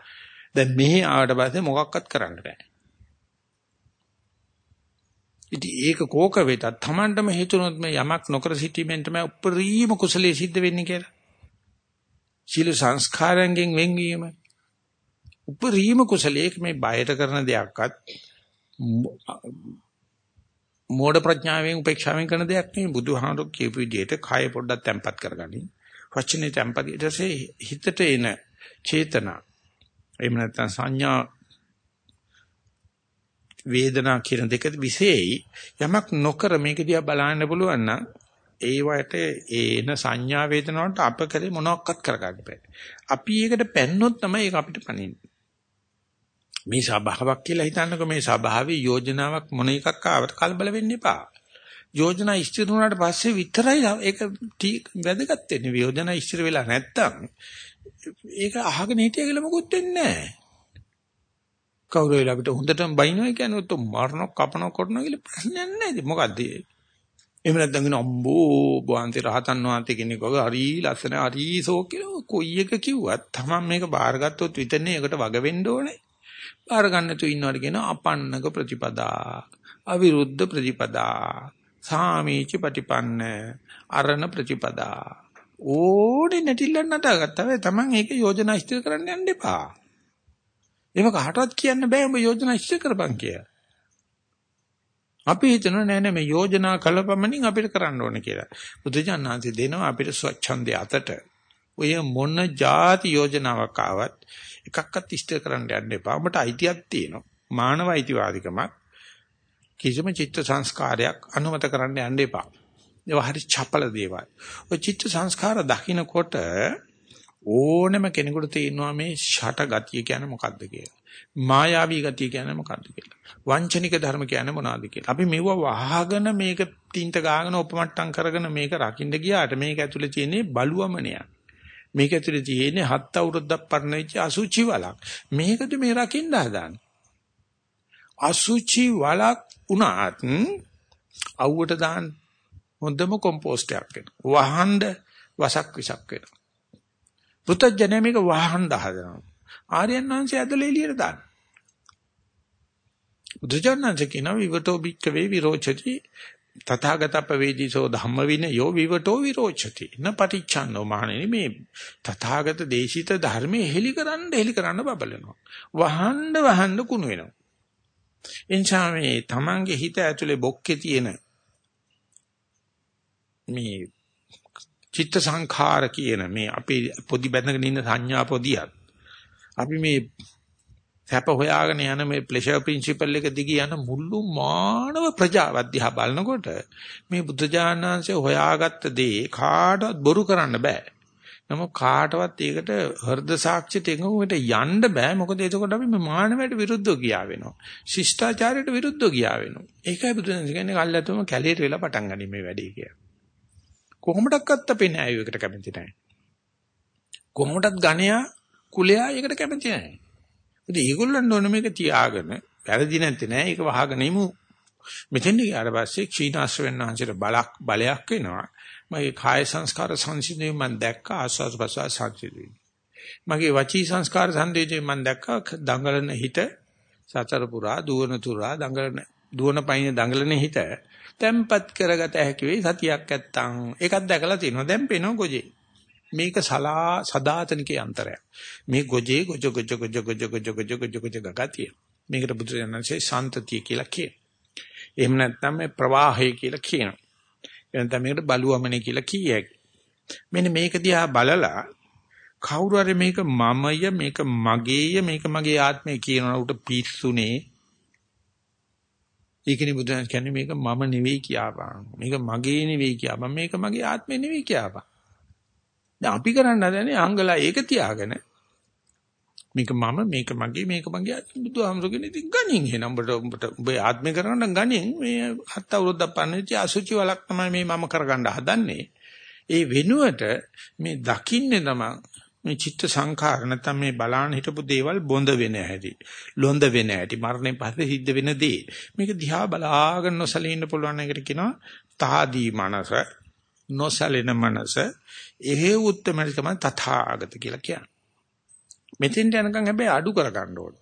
දැන් මෙහි ආවට පස්සේ මොකක්වත් කරන්න බෑ. ඉතින් ඒක කෝක වෙතත් Tamanටම හිතුනොත් මේ යමක් නොකර සිටීමෙන් තමයි උපරිම කුසලයේ සිද්ධ වෙන්නේ කියලා. සීල සංස්කාරයෙන් වෙන්වීම. උපරිම කුසලයේ මේ බයට කරන දෙයක්වත් මෝඩ ප්‍රඥාවෙන් උපේක්ෂාවෙන් කරන දෙයක් නෙවෙයි බුදුහාමුදුරු කියපු විදිහට කය පොඩ්ඩක් තැම්පත් කරගනින් වචනේ තැම්පත් ඊට පස්සේ හිතට එන චේතනා එහෙම නැත්නම් සංඥා වේදනා කියන දෙක විශේෂයි යමක් නොකර මේක දිහා බලන්න පුළුවන් නම් ඒ වයට ඒන සංඥා වේදනාවට අප කරේ මොනවත් කරගන්න බෑ. අපි ඒකට පැන්නොත් තමයි ඒක අපිට පණින්නේ. මේ සබාවක් කියලා හිතන්නකෝ මේ සබාවේ යෝජනාවක් මොන එකක් ආවට කලබල වෙන්න එපා. යෝජනා ඉස්තිර වුණාට පස්සේ විතරයි ඒක වැදගත් වෙන්නේ. යෝජනා ඉස්තිර වෙලා නැත්තම් ඒක අහගෙන හිටිය කියලා මොකුත් වෙන්නේ නැහැ. කවුරු වෙලා අපිට හොඳටම බයිනවා කියන්නේ උත් මරණ කපන කරනවා කියලා ප්‍රශ්නයක් නැහැ. මොකද්ද? එහෙම නැත්නම් කියන අම්බෝ බෝන්ති රහතන් වහන්සේ කෙනෙක් වගේ හරි ලස්සන හරි සෝක් කියලා කොයි එක කිව්වත් තමන් මේක බාරගත්තොත් විතරනේ ඒකට වග වෙන්න ඕනේ. බාර ගන්න තු ඉන්නවට කියන අපන්නක ප්‍රතිපදා අවිරුද්ධ ප්‍රතිපදා සාමීච ප්‍රතිපන්න අරණ ප්‍රතිපදා ඕනේ නැටිල්ලක් නටාගත්තා වෙයි Taman ඒක යෝජනා ඉස්තිර කරන්න යන්න එපා. ඒක කාටවත් කියන්න බෑ ඔබ යෝජනා ඉස්තිර කරපන් කියලා. අපි හිතනවා නෑ නෑ මේ යෝජනා කළපමණින් අපිට කරන්න ඕනේ කියලා. බුදුජානනාංශي දෙනවා අපිට ස්වච්ඡන්දය අතට. ඔය මොන જાති යෝජනාවක් ආවත් එකක්වත් ඉෂ්ට කරන්න යන්න එපා. ඔබට අයිතියක් තියෙනවා. මානව අයිතිවාදිකමක් කිසිම චිත්ත සංස්කාරයක් අනුමත කරන්න යන්න එපා. ඒවා හරි චපල දේවල්. ඔය චිත්ත සංස්කාර දකින්නකොට ඕනම කෙනෙකුට තේරෙනවා මේ ෂට ගතිය කියන්නේ මොකද්ද කියලා. මායාවී ගතිය කියන්නේ මොකද්ද කියලා. වංචනික ධර්ම කියන්නේ මොනවද කියලා. අපි මෙව වහගෙන මේක තින්ත ගාගෙන උපමට්ටම් කරගෙන මේක රකින්න ගියාට මේක ඇතුලේ තියෙන්නේ බලුවමනයක්. මේක ඇතුලේ තියෙන්නේ හත් අවුරුද්දක් පරණ වෙච්ච අසුචි වලක්. මේකද මේ රකින්න හදාන්නේ. අසුචි වලක් උනාත් අවුවට දාන්න හොඳම කොම්පෝස්ට් එකක් වෙනවා. වහඬ වසක් විසක් වෙනවා. පුතජනේ මේක වහඬ හදනවා. ආර්යයන් වහන්සේ ඇදලා එළියට දාන්න. බුදුජානනාංශ කියන විවටෝ බික්කවේ විරෝචති තථාගතප්ප වේදිසෝ ධම්ම විනයෝ විවටෝ විරෝචති. න පටිච්චන්නෝ මහණෙනි මේ තථාගත දේශිත ධර්මයේ හෙලි කරන්න හෙලි කරන්න බබලනවා. වහන්න වහන්න කුණු වෙනවා. එනිසා මේ තමන්ගේ හිත ඇතුලේ බොක්කේ තියෙන මේ චිත්ත සංඛාර කියන මේ අපේ පොඩි බැඳගෙන ඉන්න සංඥා පොදියක්. අපි මේ සැප හොයාගෙන යන මේ ප්ලෙෂර් ප්‍රින්සිපල් එක දිගේ යන මුළු මානව ප්‍රජාව දිහා බලනකොට මේ බුද්ධජානනාංශය හොයාගත්ත දේ කාටවත් බොරු කරන්න බෑ. නමුත් කාටවත් ඒකට හෘද සාක්ෂි තෙඟුමකට යන්න බෑ. මොකද එතකොට අපි මේ මානවයට විරුද්ධව ගියා වෙනවා. ශිෂ්ටාචාරයට විරුද්ධව ගියා වෙනවා. ඒකයි බුදුන් කියන්නේ කල්ලාතුම කැලේට වෙලා පටන් ගන්න මේ වැඩේ කියලා. කොහොමඩක්වත් අපේ නෑ ඒකට කැමති නෑ. කොහොමඩත් ගණයා කුලයා ඒකට කැමති නෑ. ඉතින් ඒගොල්ලන් ඕන මේක තියාගෙන වැරදි නැත්තේ නෑ ඒක වහගෙන ඉමු. මෙතෙන් ගියාට පස්සේ ක්ෂීණාශ්‍රවෙන් වහන්සේට බලක් බලයක් වෙනවා. මගේ කාය සංස්කාර සංසිඳීම මම දැක්ක ආස්වාද ප්‍රසවාස සංසිඳීම. මගේ වචී සංස්කාර සංදේශේ මම දැක්ක දඟලන හිත සතර පුරා දුවන තුරා දඟලන දුවන පයින් දඟලන හිත tempat කරගත හැකි වෙයි සතියක් නැත්තම් ඒකත් දැකලා තියෙනවා දැන් පේනවා ගොජේ මේක සලා සදාතනිකේ අන්තරයක්. මේ ගොජේ ගොජ ගොජ ගොජ ගොජ ගොජ ගොජ ගොජ ගොජ ගතිය. මේකට බුදුරජාණන්සේ සාන්තතිය කියලා කියනවා. එහෙම නැත්නම් මේ ප්‍රවාහය කියලා කියනවා. එහෙනම් මේකට බලුවමනේ කියලා කියයි. මෙන්න මේක දිහා බලලා කවුරු හරි මේක මමය මේක මගේය මේක මගේ ආත්මය කියනවා උට පිස්සුනේ ඒකනේ බුදුන් කියන්නේ මේක මම නෙවෙයි කියපන් මේක මගේ නෙවෙයි කියපන් මේක මගේ ආත්මය නෙවෙයි කියපන් දැන් අපි කරන්න හදන්නේ අංගලා ඒක තියාගෙන. මේක මම මේක මගේ මේක මගේ බුදුහාමුදුරගෙන ඉතින් ගණින් එහෙනම් උඹට උඹට උඹේ ආත්මය කරගන්න ගණින් මේ හත් අවුරුද්දක් පන්නච්ච අසුචි වලක් තමයි මේ මම කරගන්න හදන්නේ. ඒ වෙනුවට මේ දකින්නේ තමයි මේ චිත්ත සංඛාර නැත්නම් මේ බලාන හිටපු දේවල් බොඳ වෙන හැටි ලොඳ වෙන හැටි මරණයෙන් පස්සේ සිද්ධ වෙන දේ. මේක දිහා බලාගෙන නොසලී ඉන්න පුළුවන් එකට කියනවා තාදී මනස. නොසලෙන මනස එහෙ උත්තරමයි තමයි තථාගත කියලා කියන්නේ මෙතෙන්ට යනකම් හැබැයි අඩු කරගන්න ඕන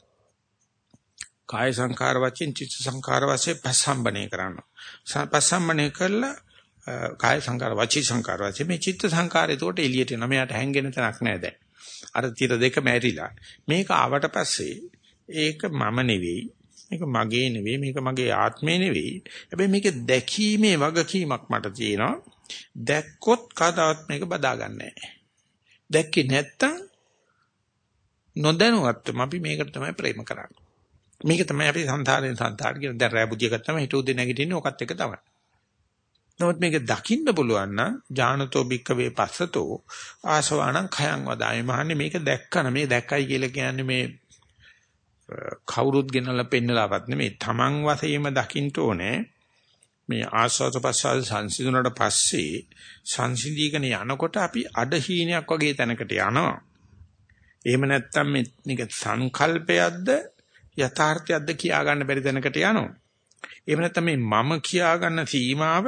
කාය සංඛාර වචෙන් චිත්ත සංඛාර වශයෙන් පස්සම්බනේ කරනවා පස්සම්බනේ කළා කාය සංකාර වචී සංකාර වශයෙන් මේ චිත්ත සංකාරය එතකොට එළියට එනවා. මෙයාට හැංගෙන තැනක් නැහැ දැන්. අර තිර දෙක මැරිලා. මේක ආවට පස්සේ ඒක මම නෙවෙයි. මේක මගේ නෙවෙයි. මේක මගේ ආත්මේ නෙවෙයි. හැබැයි මේක දැකීමේ වගකීමක් මට තියෙනවා. දැක්කොත් කතාවත් මේක බදාගන්නේ දැක්කේ නැත්තම් නොදැනුවත්වම අපි මේකට තමයි ප්‍රේම කරන්නේ. මේක තමයි අපි සංසාරයෙන් සංසාර කියන දැන් රෑ බුදිය ගත්තම හිත උදේ නැගිටින්නේ ඔකත් එක තමයි. නමුත් මේක දකින්න පුළුවන් නම් ඥානතෝ භික්කවේ පස්සතෝ ආසවාණං khයං වදායි මහන්නේ මේක දැක්කන මේ දැක්කයි කියලා කියන්නේ මේ කවුරුත් ගෙනල්ලා පෙන්නලාවත් නෙමෙයි තමන් වශයෙන්ම දකින්න ඕනේ මේ ආස්වාද ප්‍රසාද සංසිඳුණාට පස්සේ සංසිඳීගෙන යනකොට අපි අඩහීනයක් වගේ තැනකට යනවා එහෙම නැත්නම් මේක සංකල්පයක්ද යථාර්ථයක්ද කියා ගන්න බැරි තැනකට යනවා එහෙම නැත්නම් මේ මම කියා ගන්න සීමාව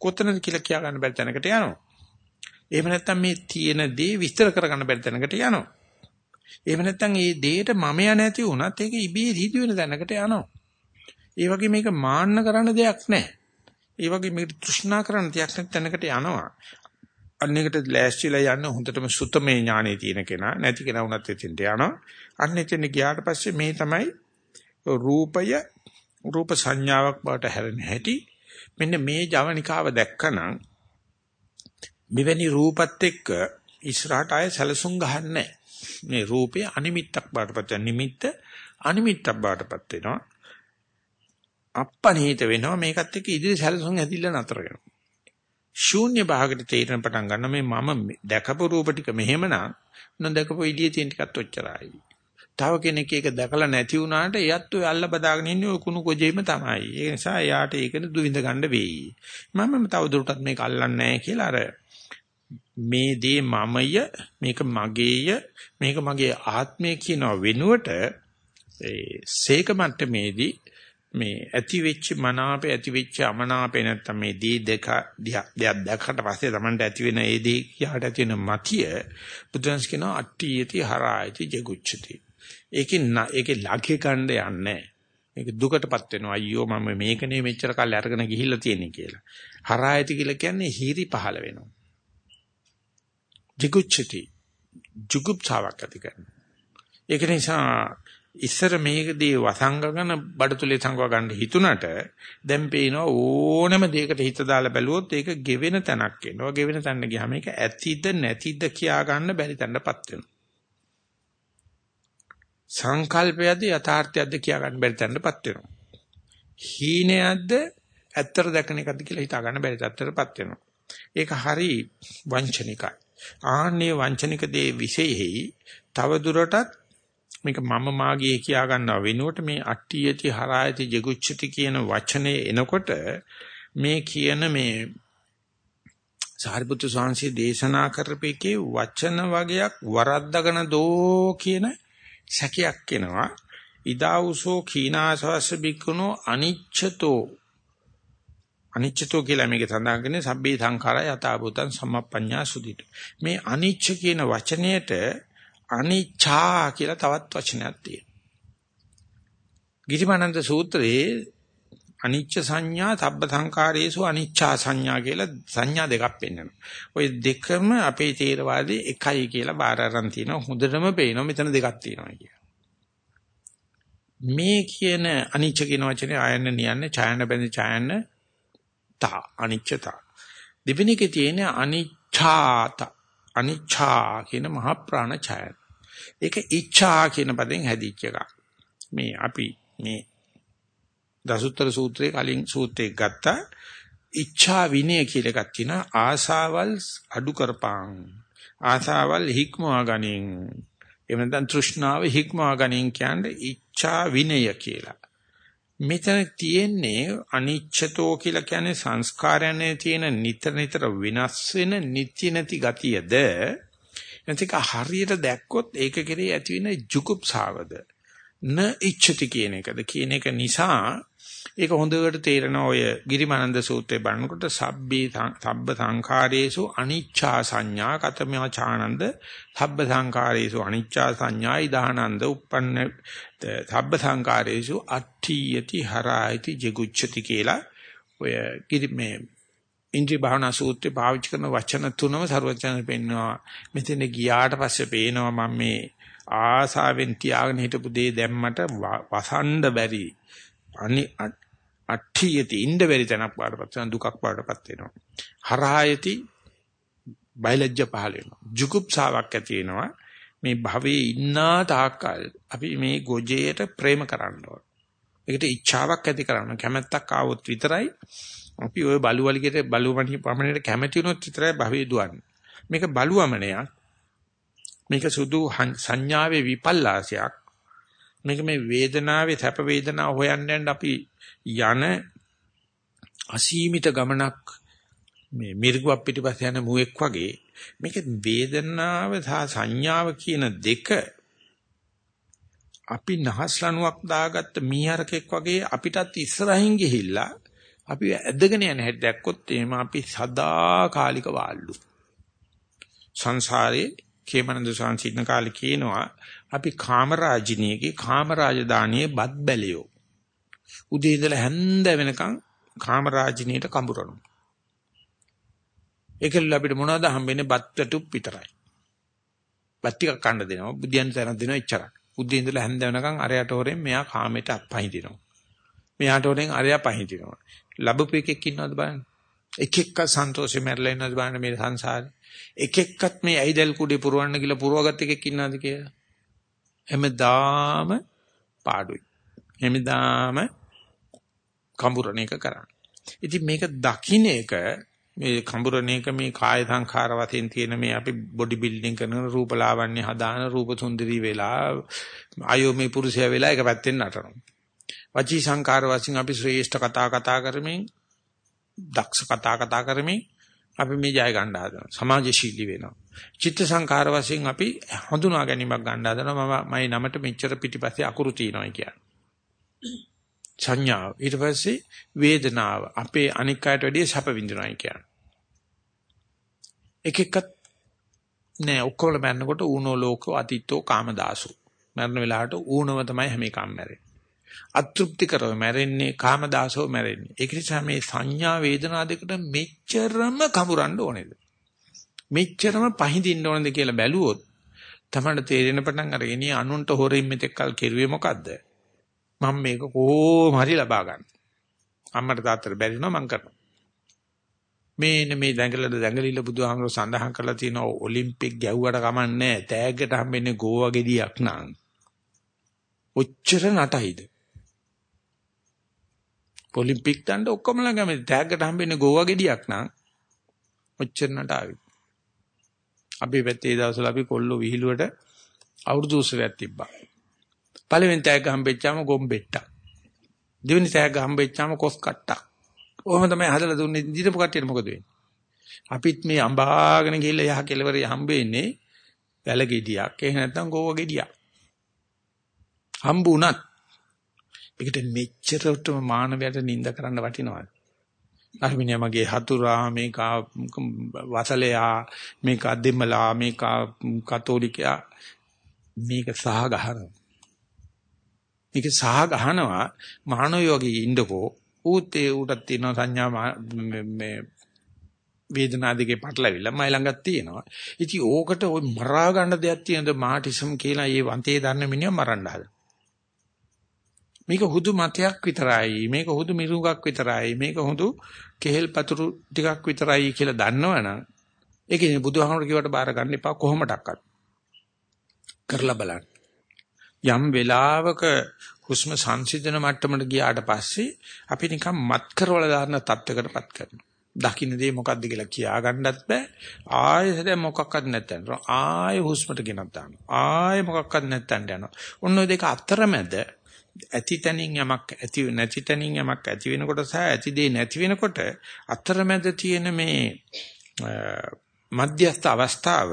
කොතනද කියලා කියා ගන්න බැරි තැනකට යනවා. එහෙම නැත්නම් මේ තියෙන දේ විස්තර කරගන්න බැරි තැනකට යනවා. එහෙම නැත්නම් මේ දෙයට මමයා නැති වුණත් ඒක ඉබේ සිදු වෙන තැනකට යනවා. ඒ වගේ මේක මාන්න කරන්න දෙයක් නැහැ. ඒ වගේ මේක තෘෂ්ණා කරන්න දෙයක් නැති තැනකට යනවා. අන්න එකට ලෑස්තිලා යන්න හොඳටම සුතමේ ඥානෙ තියෙන කෙනා නැති කෙනා වුණත් එතෙන්ට යනවා. අන්න එතෙන් ගියාට පස්සේ මේ තමයි රූපය රූප සංඥාවක් බවට හැරෙන හැටි මෙන්න මේ ජවනිකාව දැක්කනම් මෙවැනි රූපත් එක්ක ඉස්සරහට ආය සැලසුම් ගහන්නේ මේ රූපේ අනිමිත්තක් බාටපත් වෙන නිමිත්ත අනිමිත්තක් බාටපත් වෙනවා අප්පනීත වෙනවා මේකත් එක්ක ඉදිරි සැලසුම් ඇදිලා නතර වෙනවා ශූන්‍ය භාගයට තේරෙන පටන් ගන්න මේ මම දැකපු රූප ටික මෙහෙමනම් නොදකපු ඉදියේ තියෙන ටිකත් ඔච්චරයි තව කෙනෙක් ඒක දැකලා නැති වුණාට එයත් ඔය අල්ල බදාගෙන ඉන්නේ ඔය කුණු කොජේම තමයි. ඒ නිසා එයාට ඒකන දුවිඳ ගන්න වෙයි. මම තව දුරටත් මේක අල්ලන්නේ නැහැ කියලා අර මේ දේ මමය මේක මගේය මේක මගේ ආත්මය කියන වෙනුවට ඒ සේක මට්ටමේදී මේ ඇති වෙච්ච මනාපේ ඇති වෙච්ච අමනාපේ නැත්තම් මේ දී දෙක දෙයක් දැක්කට පස්සේ Tamanට ඇති වෙන ඒ දී කියාට ඇති වෙන මතිය බුදුන්ස් කියනවා අට්ටි යති හරායති ජගුච්ඡති ඒකේ ඒකේ ලක්ෂේ කණ්ඩ යන්නේ මේක දුකටපත් වෙනවා අයියෝ මම මේකනේ මෙච්චර කල් අරගෙන ගිහිල්ලා තියෙන්නේ කියලා. හරායති කියලා කියන්නේ හිරි පහල වෙනවා. jigucchati jugupchaවක් ඇති කරනවා. ඒක නිසා ඉස්සර මේකදී වසංගගෙන බඩතුලේ සංගව ගන්න හිතුණට දැන් පේනවා ඕනම දෙයකට හිත දාලා බැලුවොත් ඒක ගෙවෙන තැනක් එනවා. ගෙවෙන තැනට ගියාම ඒක ඇතිද නැතිද කියා ගන්න බැරි තැනටපත් වෙනවා. සංකල්පයක්ද යථාර්ථයක්ද කියා ගන්න බැරි තැනටපත් වෙනවා. හීනයක්ද ඇත්තට දැකන එකක්ද කියලා හිතා ගන්න බැරි තත්ත්වයටපත් වෙනවා. ඒක හරි වංචනිකයි. ආන්නේ වංචනික දේ විශේෂෙහි තව දුරටත් මේක මම මාගේ කියා ගන්නව. වෙනුවට මේ අට්ටියති හරායති ජගුච්ඡති කියන වචනේ එනකොට මේ කියන මේ සාරිපුත්‍ර ස්වාමීන් දේශනා කරපේකේ වචන වගයක් වරද්දගෙන දෝ කියන සැකයක් එනවා. ඉදාවුසෝ කීනාසවස්ස බික්කුණෝ අනිච්ඡතෝ. අනිච්ඡතෝ කියලා මේක සඳහන් කරන්නේ සබ්බේ සංඛාරය යථාභූතං සම්මප්පඤ්ඤා සුදිත. මේ අනිච්ච කියන වචනයට අනිච්ඡා කියලා තවත් වචනයක් තියෙනවා ගිරිමානන්ද සූත්‍රයේ අනිච්ච සංඥා සබ්බ සංකාරයේසු අනිච්චා සංඥා කියලා සංඥා දෙකක් පෙන්වනවා. ওই දෙකම අපේ තේරවාදී එකයි කියලා බාර අරන් තිනවා. හොඳටම පේනවා මෙතන දෙකක් තියෙනවා කියලා. මේ කියන අනිච්ච කියන වචනේ ආයන්න නියන්නේ ඡායන බැඳ ඡායන තා අනිච්චතා. දෙවෙනි එකේ තියෙන අනිච්ඡාත අනිච්ඡා කියන මහ ප්‍රාණ ඡායන. ඒක ඉච්ඡා කියන පදෙන් හැදිච්ච එකක්. මේ අපි මේ දසුත්තර සූත්‍රයේ කලින් සූත්‍රයක් ගත්තා. ඉච්ඡා විනය කියලා එකක් තියෙනවා. ආසාවල් අඩු කරපං. ආසාවල් හික්මවා ගනින්. එහෙම නැත්නම් තෘෂ්ණාව හික්මවා ගනින් කියන්නේ ඉච්ඡා විනය කියලා. මෙතන තියෙන්නේ අනිච්ඡතෝ කියලා කියන්නේ සංස්කාරයනේ තියෙන නිතර නිතර විනාශ වෙන නිත්‍ය නැති ගතියද එතක හරියට දැක්කොත් ඒක කෙරේ ඇති වෙන ජුකුප්සාවද න ඉච්ඡති කියන එකද? කියන එක නිසා ඒක හොඳට තේරෙන ඔය ගිරිමානන්ද සූත්‍රයේ බලනකොට සබ්බේ සබ්බ සංඛාරේසු අනිච්චා සංඥා කතමයා චානන්ද සබ්බ සංඛාරේසු අනිච්චා සංඥා ඉදානන්ද uppන්න සබ්බ සංඛාරේසු අට්ඨියති හරායති ජිගුච්ඡති කියලා ඔය ගිරි මේ ඉන්ද්‍රිය භාවනා සූත්‍රේ පාවිච්චි කරන වචන තුනම ਸਰවඥයන් පෙන්නවා මෙතන ගියාට පස්සේ පේනවා මම මේ ආසාවෙන් තියාගෙන හිටපු දේ දැම්මට වසන්ඩ බැරි අනි අට්ඨියති ඉන්න බැරි තැනක් පාඩපත් වෙන දුකක් පාඩපත් වෙනවා. හරහායති බයලජ්ජ පහල වෙනවා. ජුකුප්සාවක් ඇති වෙනවා. මේ භවයේ ඉන්නා තාක්කල් අපි මේ ගොජේට ප්‍රේම කරන්න ඕන. ඒකට ඉච්ඡාවක් ඇති කරන්න කැමැත්තක් ආවොත් විතරයි අපි ওই බලුවලිගෙට බලුවමණි පමණට කැමැති වුණොත් විතරයි භවයේ දුවන්නේ. මේක බලුවමනයක්. මේක සුදු සංඥාවේ විපල්ලාසයක්. මේක මේ වේදනාවේ සැප වේදනාව හොයන්න යන අපි යන අසීමිත ගමනක් මේ මිරිගුවක් පිටිපස්ස යන මුවෙක් වගේ මේක වේදනාව සහ සංඥාව කියන දෙක අපි නහස්ලනුවක් දාගත්ත මීහරකෙක් වගේ අපිටත් ඉස්සරහින් ගිහිල්ලා අපි ඇදගෙන යන හැටි දැක්කොත් එහෙම අපි සදාකාලික වාල්ලු සංසාරේ කේමනන්ද සාංශින්න කාලේ කියනවා අපි කාමරාජිනියගේ කාමරාජධානියේ බත් බැලියෝ උදේ ඉඳලා හැන්ද වෙනකන් කාමරාජිනියට කඹරනවා. ඒකෙල්ල අපිට මොනවද හම්බෙන්නේ බත් පැටුප් විතරයි. බත් ටිකක් කන්න දෙනවා. බුදියන් තැනක් දෙනවා එච්චරයි. උදේ ඉඳලා හැන්ද වෙනකන් අරයට හොරෙන් මෙයා කාමයට අත්පහින්දිනවා. මෙයාට හොරෙන් අරයා පහින්දිනවා. ලැබපු එකෙක් ඉන්නවද බලන්න. එක එක්ක සන්තෝෂෙ මැරලා ඉන්නවද බලන්න මේ සංසාරේ. එක එක්කත් මේ ඇයිදල් කුඩේ පුරවන්න කියලා පුරවගත් එකෙක් ඉන්නවද කියලා. හැමදාම පාඩුයි. හැමදාම කඹුරණ එක කරන්නේ. ඉතින් මේක දකින්න එක මේ කඹුරණ එක මේ කාය සංඛාර වශයෙන් තියෙන මේ අපි බොඩි බිල්ඩින් කරන රූපලාවන්‍ය හදාන රූප සුන්දරී වෙලා ආයෝ මේ පුරුෂයා වෙලා එක පැත්තෙන් නටනවා. වචී සංඛාර වශයෙන් අපි ශ්‍රේෂ්ඨ කතා කතා කරමින් දක්ෂ කතා කතා කරමින් අපි මේ ජය ගන්න හදනවා. සමාජශීලී වෙනවා. චිත්ත සංඛාර වශයෙන් අපි හඳුනා ගැනීමක් ගන්න හදනවා. මම මයි නමට මෙච්චර පිටිපස්සේ අකුරු තියෙනවා කියන්නේ. සංඥාව ඊට පස්සේ වේදනාව අපේ අනික් අයට වැඩිය සැප විඳිනවායි කියන්නේ. එක එකක් නෑ ඔක්කොම මැරෙනකොට ඌනෝ ලෝකෝ අතිත්තෝ කාමදාසෝ. මරණ වෙලාවට ඌනව තමයි හැම එකම මැරෙන්නේ. අතෘප්ති කරව මැරෙන්නේ කාමදාසෝ මැරෙන්නේ. ඒක නිසා මේ සංඥා වේදනා දෙකට මෙච්චරම කමුරන්න ඕනේද? මෙච්චරම පහඳින්න ඕනේද කියලා බැලුවොත් තමයි තේරෙන පටන් අරගෙන අනුන්ට හොරින් මෙතෙක් කල් කෙරුවේ මොකද්ද? මම මේක කොහොම හරි ලබා ගන්න. අම්මට තාත්තට බැරි වුණා මං කරනවා. මේන මේ දැඟලද දැඟලිල්ල බුදුහාමරෝ සඳහන් කරලා තියෙනවා ඔලිම්පික් ගැව්වට කමන්නේ තෑග්ගට හම්බෙන්නේ ගෝවා ගෙඩියක් නං. ඔච්චර නටයිද? ඔලිම්පික් දඬ ඔක්කොම ළඟම තෑග්ගට හම්බෙන්නේ ගෝවා ගෙඩියක් නං. ඔච්චර නටාවි. අපි පැත්තේ දවසල අපි කොල්ලෝ විහිළුවට අවුරුදු උත්සවයක් තිබ්බා. පළවෙනි තෑග්ග හම්බෙච්චාම ගොම්බෙට්ටක්. දෙවෙනි තෑග්ග හම්බෙච්චාම කොස් කට්ටක්. ඔහොම තමයි හදලා දුන්නේ දිරපු කට්ටියට මොකද වෙන්නේ? අපිත් මේ අඹාගෙන ගිහිල්ලා යහ කෙලවරේ හම්බෙන්නේ වැල ගෙඩියක්. එහෙ නැත්නම් ගෝව ගෙඩියක්. හම්බුණත් ඒකට මෙච්චරටම මානවයට නිඳ කරන්න වටිනවද? අහිමිනිය මගේ හතුරා මේක වසලයා මේක දෙමලා මේක කතෝලිකයා මේක සහ ගහනවා මේක සහ ගහනවා මහානෝ වගේ ඉන්නකෝ ඌත් ඒ ඌටත් තියෙන සංඥා මේ වේදනා දෙකේ පටලවිලා මයි ළඟත් තියෙනවා. ඉතින් ඕකට ওই මරා ගන්න දෙයක් තියෙනද මාටිසම් කියලා මේ වන්තේ දන්න මිනිහා මරන්න හදන. මේක හුදු මතයක් විතරයි. මේක හුදු මිරුඟක් විතරයි. මේක හුදු කෙහෙල් පතුරු ටිකක් විතරයි කියලා දන්නවනම් ඒකේ බුදුහාමුදුරු කිව්වට බාර ගන්න එපා කොහොමඩක්වත්. කරලා බලන්න. යම් වෙලාවක හුස්ම සංසිඳන මට්ටමට ගියාට පස්සේ අපි නිකන් මත් කරවල දාන තත්ත්වයකටපත් කරනවා. දකින්න දේ මොකද්ද කියලා කියා ගන්නත් බෑ. ආයෙත් මොකක්වත් නැත්තන්. ආයෙ හුස්මට ගෙනත් දානවා. ආයෙ මොකක්වත් නැත්තන් යනවා. ඔන්න ඔය දෙක අතරමැද ඇති තැනින් යමක් ඇති නැති තැනින් යමක් ඇති වෙනකොට සහ ඇති දේ නැති වෙනකොට අතරමැද තියෙන මේ මධ්‍යස්ථ අවස්ථාව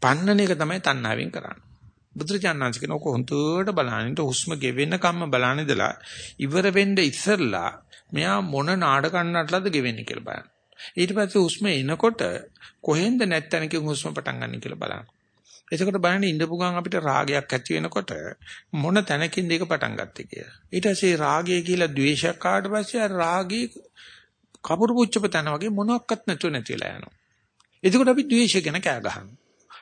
පන්නන එක තමයි තණ්හාවෙන් කරන්නේ. බුදුරජාණන්සේ කියන ඔක හොඳට බලනින්න හුස්ම ගෙවෙන කම්ම බලන ඉඳලා ඉවර වෙන්න ඉස්සෙල්ලා මෙයා මොන නාඩකම් නටලාද ගෙවෙන්නේ කියලා බලන්න. ඊට පස්සේ හුස්ම එනකොට කොහෙන්ද නැත්තනකින් හුස්ම පටන් ගන්න කියලා බලන්න. එතකොට බලන්න ඉඳපු ගමන් අපිට රාගයක් ඇති වෙනකොට මොන තැනකින්ද ඒක පටන් ගත්තේ කියලා. ඊට පස්සේ රාගය කියලා ද්වේෂයක් ආවට පස්සේ අර රාගේ කපුරු පුච්චප තැන වගේ මොනවත් නැතුව නැතිලා යනවා. එතකොට අපි ද්වේෂය ගැන කෑ ගහනවා.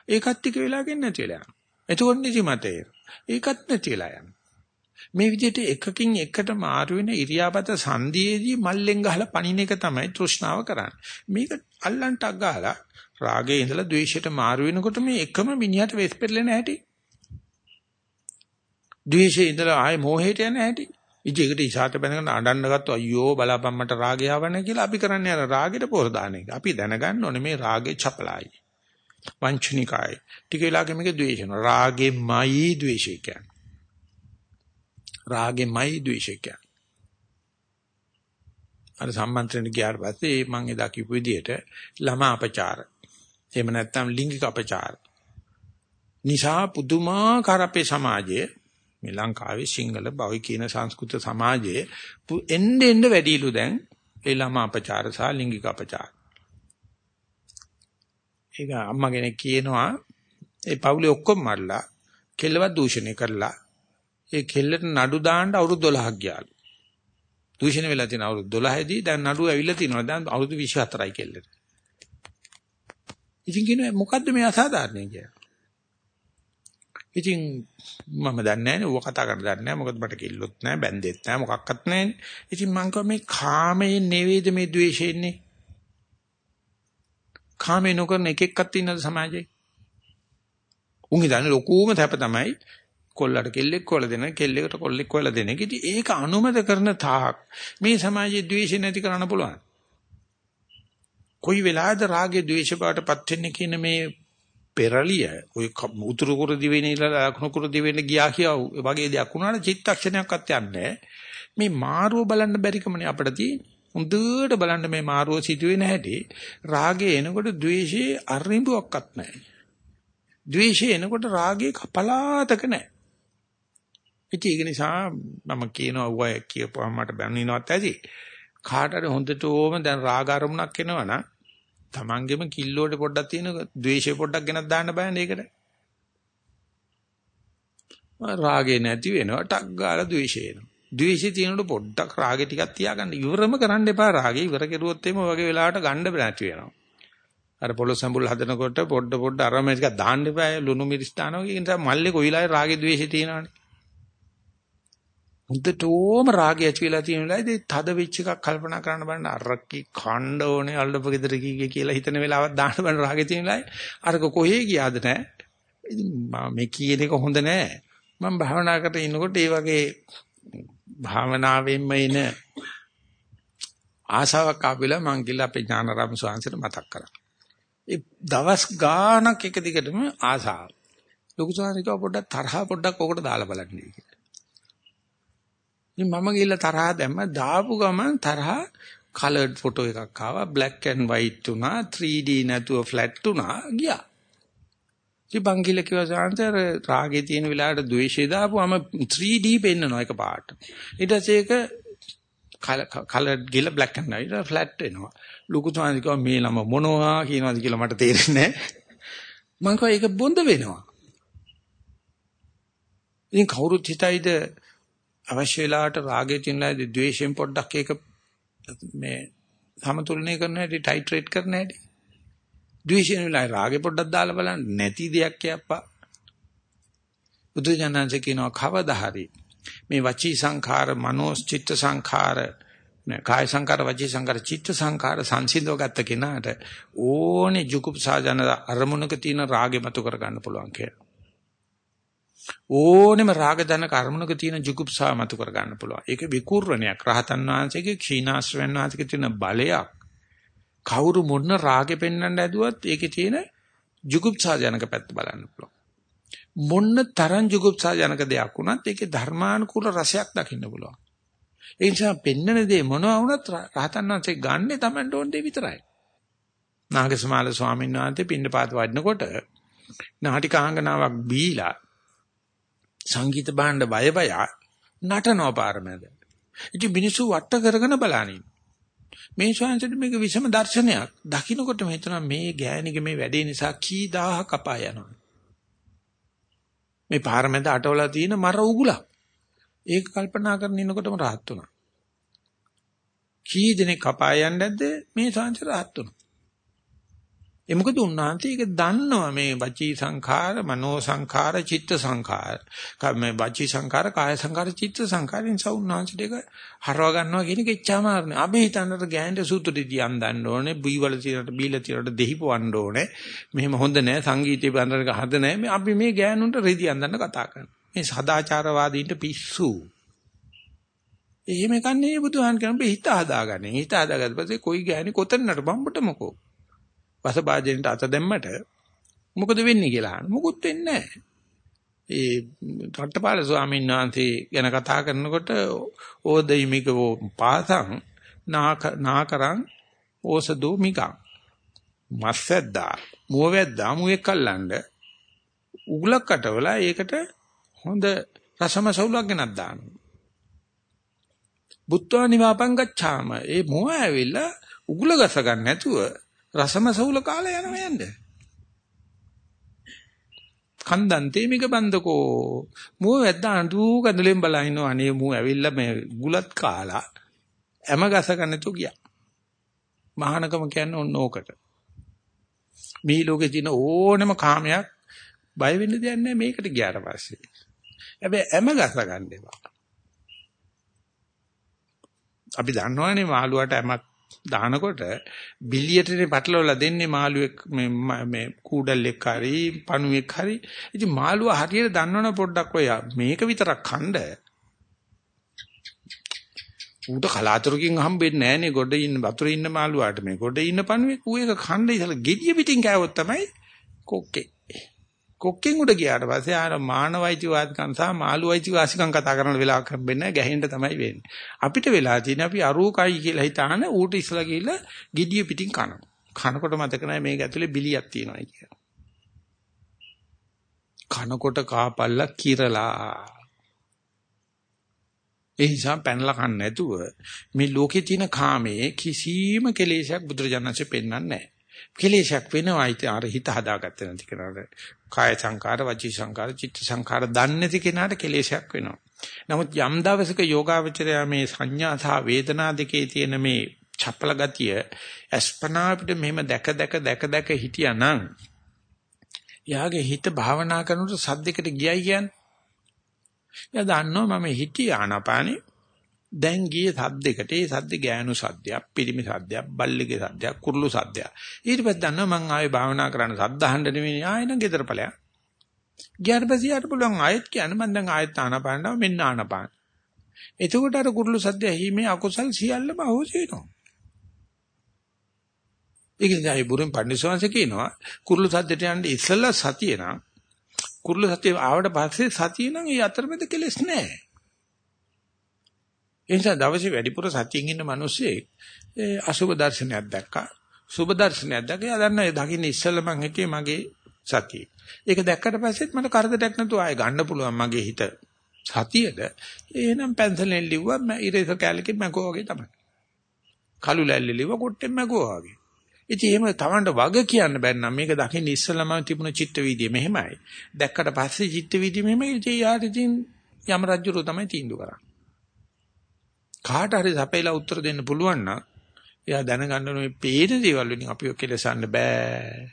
ඒකත් ටික වෙලාවකින් නැතිලා යනවා. එතකොට නිදිමතේ. ඒකත් නැතිලා යනවා. මේ විදිහට එකකින් එකට මාරු වෙන ඉරියාපත සංදීයේදී මල්ලෙන් ගහලා පණින එක තමයි තෘෂ්ණාව කරන්නේ. මේක අල්ලන්ටක් ගහලා රාගයේ ඉඳලා ද්වේෂයට මාරු වෙනකොට මේ එකම මිනිහට වෙස් පෙරලෙන හැටි. ද්වේෂයේ ඉඳලා ආයේ මෝහයට යන හැටි. ඉතින් ඒකට ඉසాత බැනගෙන අඬන්න ගත්තොත් අයියෝ බලාපන් මට රාගය ආවනේ කියලා අපි කරන්නේ අර රාගෙට පොර දාන එක. අපි දැනගන්න ඕනේ මේ රාගේ චපලයි. වංචනිකයි. ටික වෙලාවක මේක ද්වේෂන. රාගෙමයි ද්වේෂය කියන්නේ. රාගෙමයි ද්වේෂය කියන්නේ. අර සම්මන්ත්‍රණ ගියාට පස්සේ මම එදා කිව්ව විදිහට ළමා අපචාර. එහෙම නැත්නම් ලිංගික අපචාර. නිසා පුදුමාකාර අපේ සමාජයේ මේ ලංකාවේ සිංහල බවයි කියන සංස්කෘත සමාජයේ එන්න එන්න වැඩිලු දැන් ඒ ළමා අපචාර සහ ලිංගික අපචාර. ඒක අම්මා කෙනෙක් කියනවා ඒ පවුලේ ඔක්කොම මරලා කෙල්ලවත් දූෂණය කරලා ඒ කෙල්ලට නඩු දාන්න අවුරුදු 12ක් ගියාලු. දූෂණය වෙලා තියෙන අවුරුදු 12දී දැන් නඩුව ඇවිල්ලා තිනවා. දැන් අවුරුදු 24යි කෙල්ලට. ඉතින් කියනවා මොකද්ද මේ අසාධාරණේ කියලා. ඉතින් මම දන්නේ නැහැ ඌව කතා කරන්න දන්නේ නැහැ මොකද මට කිල්ලොත් නැහැ බැන්දෙත් නැහැ මොකක්වත් නැහැ. ඉතින් මං කිව්වා මේ කාමයෙන් නෙවෙයිද මේ ද්වේෂය එන්නේ? කාමේ නොකරන එක එක්කත් ඉන්නද සමාජයේ? උන් හිතන්නේ ලොකුම තැප තමයි කොල්ලට කෙල්ලෙක් කොල්ල දෙන කෙල්ලෙකුට කොල්ලෙක් කොල්ල දෙන එක. ඉතින් ඒක අනුමත කරන තාක් මේ සමාජයේ ද්වේෂය නැති කරන්න පුළුවන්. කොයි වෙලාවද රාගේ ද්වේෂ බවටපත් වෙන්නේ කියන මේ පෙරලිය ඔය උතුරු කුරු දිවෙන ඉඳලා දකුණු කුරු දිවෙන ගියා කියා වගේ දෙයක් වුණාට චිත්තක්ෂණයක්වත් යන්නේ මේ මාරුව බලන්න බැරිකමනේ අපිට තියෙන්නේ. හොඳට බලන්න මේ මාරුව සිදුවෙන හැටි රාගය එනකොට ද්වේෂයේ අරිඹුවක්වත් නැහැ. ද්වේෂය එනකොට රාගයේ කපලාතක නැහැ. ඉතින් ඒක නිසා මම කියනවා ඔය කියපුවාම මට බැනිනවත් ඇති. කාට හරි හොඳට ඕම දැන් රාග අරමුණක් එනවනම් තමන්ගෙම කිල්ලෝට පොඩ්ඩක් තියෙන ද්වේෂය පොඩ්ඩක් ගෙනත් දාන්න බෑනේ ඒකට. රාගේ නැති වෙනවා ටක් ගාලා ද්වේෂය එනවා. ද්වේෂය තියෙනකොට පොඩ්ඩක් රාගේ ටිකක් තියාගන්න ඉවරම කරන්න එපා රාගේ ඉවර කෙරුවොත් එimhe වගේ වෙලාවට ගන්න බැටි වෙනවා. අර පොළොස් සම්බුල් හදනකොට පොඩ පොඩ අරම ටිකක් දාන්න එපා ලුණු මිරිස් දානවා කියන නිසා මල්ලේ කොයිලායි රාගේ ද්වේෂය තියෙනවනේ. හොඳටම රාගය ඇති වෙලා තියෙන වෙලාවේදී තද වෙච්ච එකක් කල්පනා කරන්න බලන්න අරක්කි ඛණ්ඩ ඕනේ අල්ලපු ගෙදර කීගේ කියලා හිතන වෙලාවක් දාන්න බලන්න රාගේ තියෙන වෙලාවේ අරක කොහේ ගියාද නැහැ. ඉතින් මේ කියන එක හොඳ නැහැ. මම භාවනා කරලා ඉන්නකොට ඒ වගේ භාවනාවෙන්ම එන ආසාවක් ආපිලා මං ගිහලා අපේ ඥානාරාම ස්වාමීන්ට මතක් කරා. ඒ දවස් ගාණක් එක දිගටම ආසාව. ලොකු ස්වාමීන් පොඩ්ඩක් තරහ පොඩ්ඩක් ඔකට දාලා බලන්න කියලා. ඉතින් මම ගිහලා තරහ දැම්ම දාපු ගමන් තරහ කලර්ඩ් ෆොටෝ එකක් ආවා black and white උනා 3D නැතුව flat උනා ගියා. ඉතින් බංගිල කිව්වා සාන්තර රාගේ තියෙන වෙලාවට ද්වේෂය දාපුවම 3D පෙන්නනවා එක පාට. ඊට පස්සේ ඒක කලර්ඩ් ගිල black and white flat වෙනවා. ලুকু තුමානි කිව්වා මේ ළම මොනවා කියනවාද කියලා මට තේරෙන්නේ නැහැ. මං කිව්වා ඒක බොඳ වෙනවා. ඉතින් කවුරුත් හිතයිද අවශ්‍ය වෙලාවට රාගය තියෙනලාදී ද්වේෂයෙන් පොඩ්ඩක් ඒක මේ සමතුලනය කරන හැටි ටයිට්‍රේට් කරන හැටි. ද්වේෂයෙන් වෙලාවේ රාගෙ පොඩ්ඩක් දාලා බලන්න. නැති දෙයක් කියප්පා. බුදුජානන්සේ කියනවා කවදා හරි මේ වචී සංඛාර මනෝ චිත්ත සංඛාර කාය සංඛාර වචී සංඛාර චිත්ත සංඛාර සංසිඳව ගත්ත කෙනාට ඕනේ ජුකුප් සාජන අරමුණක තියෙන රාගෙ මතු කර ගන්න පුළුවන් කියලා. ඕනෙම රාග ධන කර්මණක තියෙන ජුගුප්සා මතු කර ගන්න පුළුවන්. ඒක විකූර්ණයක්. රහතන් වහන්සේගේ ක්ෂීණාශ්‍රවයන් වහන්සේගේ තියෙන බලයක්. කවුරු මොන රාගෙ පෙන්වන්න ඇදුවත් ඒකේ තියෙන ජුගුප්සා ජනක පැත්ත බලන්න පුළුවන්. මොන්න තරම් ජුගුප්සා ජනක දෙයක් වුණත් ඒකේ ධර්මානුකූල රසයක් දකින්න පුළුවන්. ඒ නිසා පෙන්නන දේ මොනවා වුණත් රහතන් වහන්සේ ගන්නෙ Tamanට ඕන දේ විතරයි. නාගසමාල ස්වාමීන් වහන්සේ පින්නපාත වඩනකොට නාටිකාංගනාවක් බීලා සංගීත භාණ්ඩ බය බය නටනවා පාරමැද. ඉතින් මිනිස්සු වට කරගෙන බලනින්. මේ ශාන්තිට මේක විසම දර්ශනයක්. දකින්නකොට මේ හිතනවා මේ ගෑණිගේ මේ වැඩේ නිසා කී දහහක් අපාය යනවා. මේ පාරමැද අටවලා තියෙන මර උගුලක්. ඒක කල්පනා කරගෙන ඉන්නකොටම rahat වුණා. කී දෙනෙක් අපාය යන්නේ නැද්ද? මේ ශාන්ති rahat වුණා. ඒ මොකද උන්වහන්සේ ඒක දන්නවා මේ වචී සංඛාර, මනෝ සංඛාර, චිත්ත සංඛාර. මේ වචී සංඛාර, කාය සංඛාර, චිත්ත සංඛාර නිසා උන්වහන්සේට ඒක හරව ගන්නවා කියන එක ඉච්ඡාම ආරනේ. අපි හිතන්නට ගෑනට සූත්‍රෙ දියන් දන්න ඕනේ, බීවල තියනට බීල තියනට දෙහි පවන්න ඕනේ. මෙහෙම හොඳ නෑ, සංගීතේ බඳනක හද නෑ. මේ අපි මේ ගෑනුන්ට රෙදි අඳන්න කතා කරනවා. මේ සදාචාරවාදීන්ට පිස්සු. එහෙම කන්නේ බුදුහාන් කියනවා හිත හදාගන්න. හිත හදාගත්ත පස්සේ කොයි ගෑණි කොතනකට බම්බට මොකෝ. වසභාජනෙට අත දැම්මට මොකද වෙන්නේ කියලා අහන. මොකුත් වෙන්නේ නැහැ. ඒ රට්ටපාල ස්වාමීන් වහන්සේ ගැන කතා කරනකොට ඕදෙයිමික පාසං නාකරං ඕසදෝ මිකං මස්සද්දා මුවවැද්දා මුවෙක් අල්ලන්න උගලක් කටවලා ඒකට හොඳ රසම සවුලක් ගෙනත් දානවා. බුත්වා නිවාපං ගච්ඡාම ඒ මුව ඇවිල්ලා උගල ගස ගන්න නැතුව රසමසවුල කාලේ යනවා යන්නේ. කන්දන්තේ මික බන්දකෝ මුව වැද්දා අඬු කඳුලෙන් බලනවා අනේ මුව ඇවිල්ලා මේ ගුලත් කාලා හැම ගස ගන්නතු ගියා. මහානකම කියන්නේ ඔන්න ඕකට. මේ ලෝකේ තියෙන ඕනම කාමයක් බය වෙන්න දෙයක් නැහැ මේකට ගියාට පස්සේ. හැබැයි හැම ගස ගන්න එපා. අපි දන්නවනේ මාළුවාට හැමක් දානකොට බිලියටනේ පටලවලා දෙන්නේ මාළුවෙක් මේ මේ කූඩල්ලෙක් හරි පණුවෙක් හරි. ඉතින් මාළුව හරියට දන්නවනේ පොඩ්ඩක් ඔය මේක විතරක් කණ්ඩ. ඌට කලාතුරකින් හම්බෙන්නේ නැහනේ ගොඩ ඉන්න වතුරේ ඉන්න මාළුවාට මේ ගොඩ ඉන්න පණුවෙක් ඌ එක කණ්ඩ ඉතල gediya පිටින් කෑවොත් තමයි කොක්කේ. කොක්කෙන් උඩ ගියාට පස්සේ ආර මානවයිති වාදිකම් සහ මාළුවයිති වාසිකම් කතා කරන වෙලාවක් හම්බෙන්නේ ගැහෙන්න තමයි වෙන්නේ. අපිට වෙලා තියෙන්නේ අපි අරූකයි කියලා හිතාන ඌට ඉස්සලා ගිහිල්ලා gediya පිටින් කනවා. කනකොට මතක නැහැ මේක ඇතුලේ බිලියක් තියෙනවා කියලා. කනකොට කාපල්ලා කිරලා. ඒ නිසා පැනලා කන්න නැතුව මේ ලෝකේ තියෙන කාමයේ කිසිම කෙලෙසයක් බුදුරජාණන්සේ පෙන්වන්නේ නැහැ. කෙලෙසයක් වෙනවා අර හිත හදාගත්තේ නැති කෙනාට. කාය සංකාර, වචී සංකාර, චිත්ත සංකාර දන්නේ නැති කෙනාට කෙලෙසයක් වෙනවා. නමුත් යම් දවසක යෝගාවචරය මේ සංඥා සහ වේදනා දෙකේ තියෙන මේ චපල ගතිය අස්පනා අපිට මෙහෙම දැක දැක දැක දැක හිටියානම් යාගේ හිත භාවනා කරනකොට සද්දයකට ගියයි කියන්නේ. එයා දන්නවා මම හිටියා ආනාපානේ දැන් ගියේ සද්දයකට ඒ සද්ද ගෑනු සද්දයක් පිරිමි සද්දයක් බල්ලිගේ සද්දයක් කුරුළු සද්දයක්. ඊට පස්සේ දන්නවා මං ආයේ භාවනා කරන්න සද්ද අහන්න නෙවෙයි. ආයෙ නම් ගෙදර ඵලයක්. ගියාට පස්සේ යාට පුළුවන් ආයෙත් කියන්න. මං දැන් ආයෙත් ආනපානවා මෙන්න ආනපාන. එතකොට අර කුරුළු සද්ද ඇහිීමේ අකුසල් සියල්ලම අහෝසි වෙනවා. ඒක නිසා බුරුම් පඬිස්සවංශ කියනවා කුරුළු සද්දට යන්න ඉස්සෙල්ලා සතිය නම් කුරුළු සතිය ආවට පස්සේ සතිය නම් ඒ අතරමැද කෙලස් නැහැ. ඒ නිසා දවසේ වැඩිපුර සතියින් ඉන්න මිනිස්සේ අසුබ දර්ශනයක් දැක්කා. සුබ දර්ශනයක් දැක්කා. එයා දන්නා ඒ දකින්න ඉස්සෙල්ලා මං හිටියේ මගේ සතිය. ඒක දැක්කට පස්සෙත් මට කරදරයක් නැතුව ආයෙ ගන්න පුළුවන් මගේ හිත. සතියද එහෙනම් පැන්සලෙන් ලිව්වා ඉරේසර් කැලකින් මගෝ වගේ තමයි. කළු ලැල්ලේ ලිව්වා කොට්ටෙන් මගෝ වගේ. ඉතින් එහෙම Tamanට වග කියන්න බැන්නම් මේක දකින්න ඉස්සෙල්ලාම තිබුණ චිත්ත වීදිය මෙහෙමයි. දැක්කට පස්සේ චිත්ත වීදිය මෙහෙමයි. ඉතින් යාට ඉතින් යම රජුරෝ තමයි තීන්දුව කරන්නේ. කාට හරි සපේලා උත්තර දෙන්න පුළුවන් නම් එයා දැනගන්න මේ පේන දේවල් වලින් අපිව කෙලසන්න බෑ.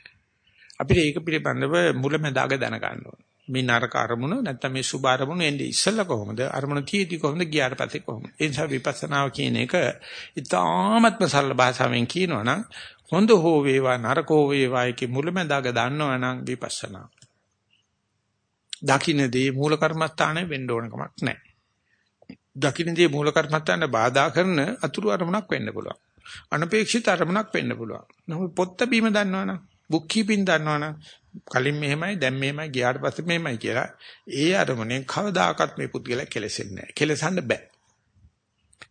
අපිට ඒක පිළිබඳව මුලැමැදාග දැනගන්න ඕන. මේ නරක අරමුණ නැත්නම් මේ සුභ අරමුණ එන්නේ ඉස්සෙල්ලා කොහොමද? අරමුණ තියෙදි කොහොමද? ගියාට පස්සේ කොහොමද? ඒ නිසා විපස්සනාව කියන එක ඉතාමත්ම සරල භාෂාවෙන් කියනවා නම් හොඳ හෝ වේවා නරක හෝ වේවා එකේ මුලැමැදාග දන්නවා නම් විපස්සනා. දකින්නේ මූල කර්මස්ථානේ වෙන්න ඕන කමක් නැහැ. දකින්නේ මූල කර්මත්තාන්න බාධා කරන අතුරු අරමුණක් වෙන්න පුළුවන්. අනපේක්ෂිත අරමුණක් වෙන්න පුළුවන්. නමුත් පොත්ත බීම දන්නවනම්, බුක් කීපින් දන්නවනම්, කලින් මෙහෙමයි, දැන් මෙහෙමයි, ගියාට පස්සේ මෙහෙමයි කියලා ඒ අරමුණෙන් කවදාකවත් මේ පුද්ගලයා කෙලෙසෙන්නේ නැහැ. කෙලසන්න බෑ.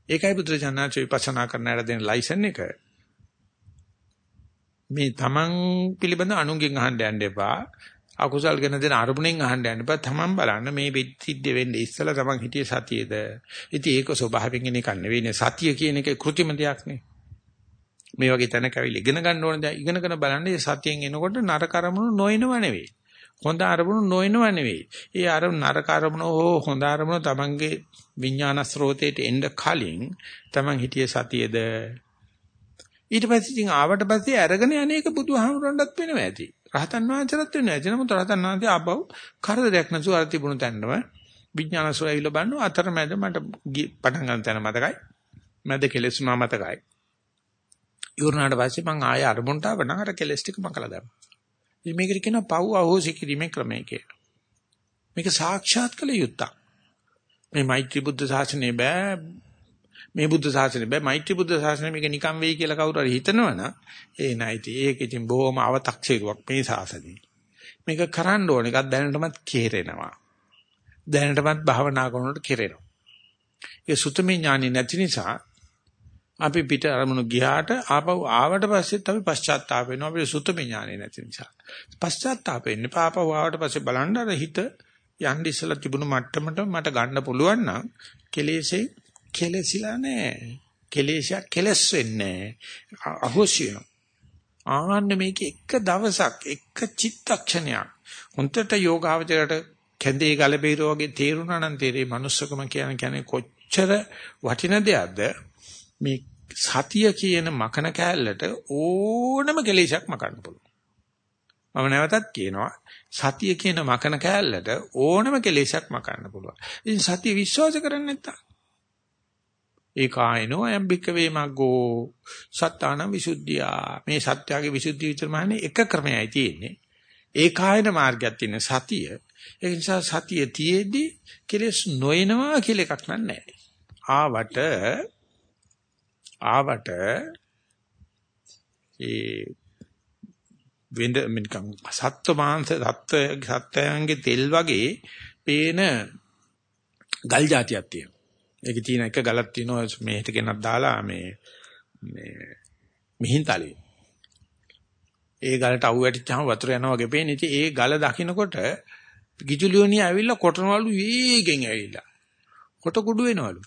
ඒකයි පුත්‍රජානනාච විපස්සනා කරන්න ඇර දෙන ලයිසන් එක. මේ තමන් පිළිබඳ අනුන්ගෙන් අහන්න යන්න එපා. අකුසල් ගැන දෙන අරමුණෙන් අහන්න යන්න එපා. තමන් බලන්න මේ සිද්ධ වෙන්නේ ඉස්සලා තමන් හිටියේ සතියේද. ඉතින් ඒක ස්වභාවයෙන් එන එකක් නෙවෙයිනේ. සතිය කියන එක કૃතිම දෙයක් නේ. මේ වගේ තැනක ඇවිල්ලා ඉගෙන ගන්න ඕන දේ ඉගෙනගෙන බලන්නේ සතියෙන් එනකොට නරක අරමුණු නොයනව නෙවෙයි. හොඳ අරමුණු නොයනව නෙවෙයි. ඒ අර නරක අරමුණු හෝ හොඳ අරමුණු තමන්ගේ විඥාන ස්රෝතේට එන්න කලින් තමන් හිටියේ සතියේද ඊට පස්සේ ඉතින් ආවට පස්සේ අරගෙන යන්නේක බුදුහාමුදුරන්ටත් වෙනවා ඇති. රහතන් වහන්සේලාත් වෙනවා ඇති. නමුත් රහතන් වහන්සේ ආපහු කරදරයක් නැතුව අර තිබුණු තැනම විඥානසෝ ඇවිල්ලා බලනවා අතරමැද මට පටන් ගන්න තැන මතකයි. මැද කෙලෙස් මා මතකයි. ඉවරනාට පස්සේ මං ආයෙ අරමුණට ආව නම් අර කෙලෙස් ටික මකලා දැම්මා. ඉතින් මේකට කියනවා පව් අහෝසි කිරීමේ ක්‍රමය කියලා. මේක සාක්ෂාත් කළ යුත්තක්. මේ මෛත්‍රී බුද්ධ ශාසනය බෑ මේ බුද්ධ ශාසනය බෑ මෛත්‍රී බුද්ධ ශාසනය මේක නිකම් වෙයි කියලා කවුරු හරි හිතනවනම් ඒ නයිති ඒක ඉතින් බොහොම අව탁සිරුවක් මේ ශාසනය. මේක කරන්න ඕන එකක් දැනටමත් කෙරෙනවා. දැනටමත් භාවනා කරනකොට කෙරෙනවා. ඒ සුතමේ ඥානෙ නැති නිසා අපි පිට අරමුණු ගියාට ආපහු ආවට පස්සෙත් අපි පශ්චාත්තාප වෙනවා අපේ සුතමේ ඥානෙ නැති නිසා. පශ්චාත්තාප වෙන්නේ පාපව ආවට පස්සේ බලන්න අර හිත යන්න ඉස්සලා තිබුණු මට්ටමට මට ගන්න පුළුවන් නම් කෙලෙසේ කෙලෙසිලා නැහැ. කෙලෙසයක් කෙලස් වෙන්නේ අහෝසි වෙනවා. ආන්න මේක එක දවසක් එක චිත්තක්ෂණයක් හොන්තට යෝගාවචරයට කැඳේ ගලබීර වගේ තේරුණා නම් තේරේ manussකම කියන කියන්නේ කොච්චර වටින දෙයක්ද මේ සතිය කියන මකන කෑල්ලට ඕනම කෙලෙසක් මකන්න පුළුවන්. මම නැවතත් කියනවා සතිය කියන මකන කෑල්ලට ඕනම කෙලෙසක් මකන්න පුළුවන්. ඉතින් සතිය විශ්වාස කරන්නේ නැත්තම් ඒකායනෝ අයම්බික වේමග්ගෝ සත්තාන විසුද්ධියා. මේ සත්‍යයේ විසුද්ධිය විතරමන්නේ එක ක්‍රමයයි තියෙන්නේ. ඒකායන මාර්ගයක් තියෙන සතිය. ඒ නිසා සතිය තියේදී කෙලස් නොයනවා කියලා එකක් නෑ ආවට ආවට ඒ වෙන්ද මිනිකම් සත්ව මාංශ සත්ව සත්වයන්ගේ තෙල් වගේ පේන ගල් జాතියක් තියෙනවා. ඒකේ තියෙන එක ගලක් තියෙනවා මේකට ගෙනත් දාලා මේ මේ මිහින්තලේ. ඒ ගලට අවු වැටිච්චාම වතුර යනවා වගේ පේන. ඉතින් ඒ ගල දකින්නකොට ගිජුලියෝනිය ඇවිල්ලා කොටනවලු වේගෙන් ඇවිල්ලා. කොට කුඩු වෙනවලු.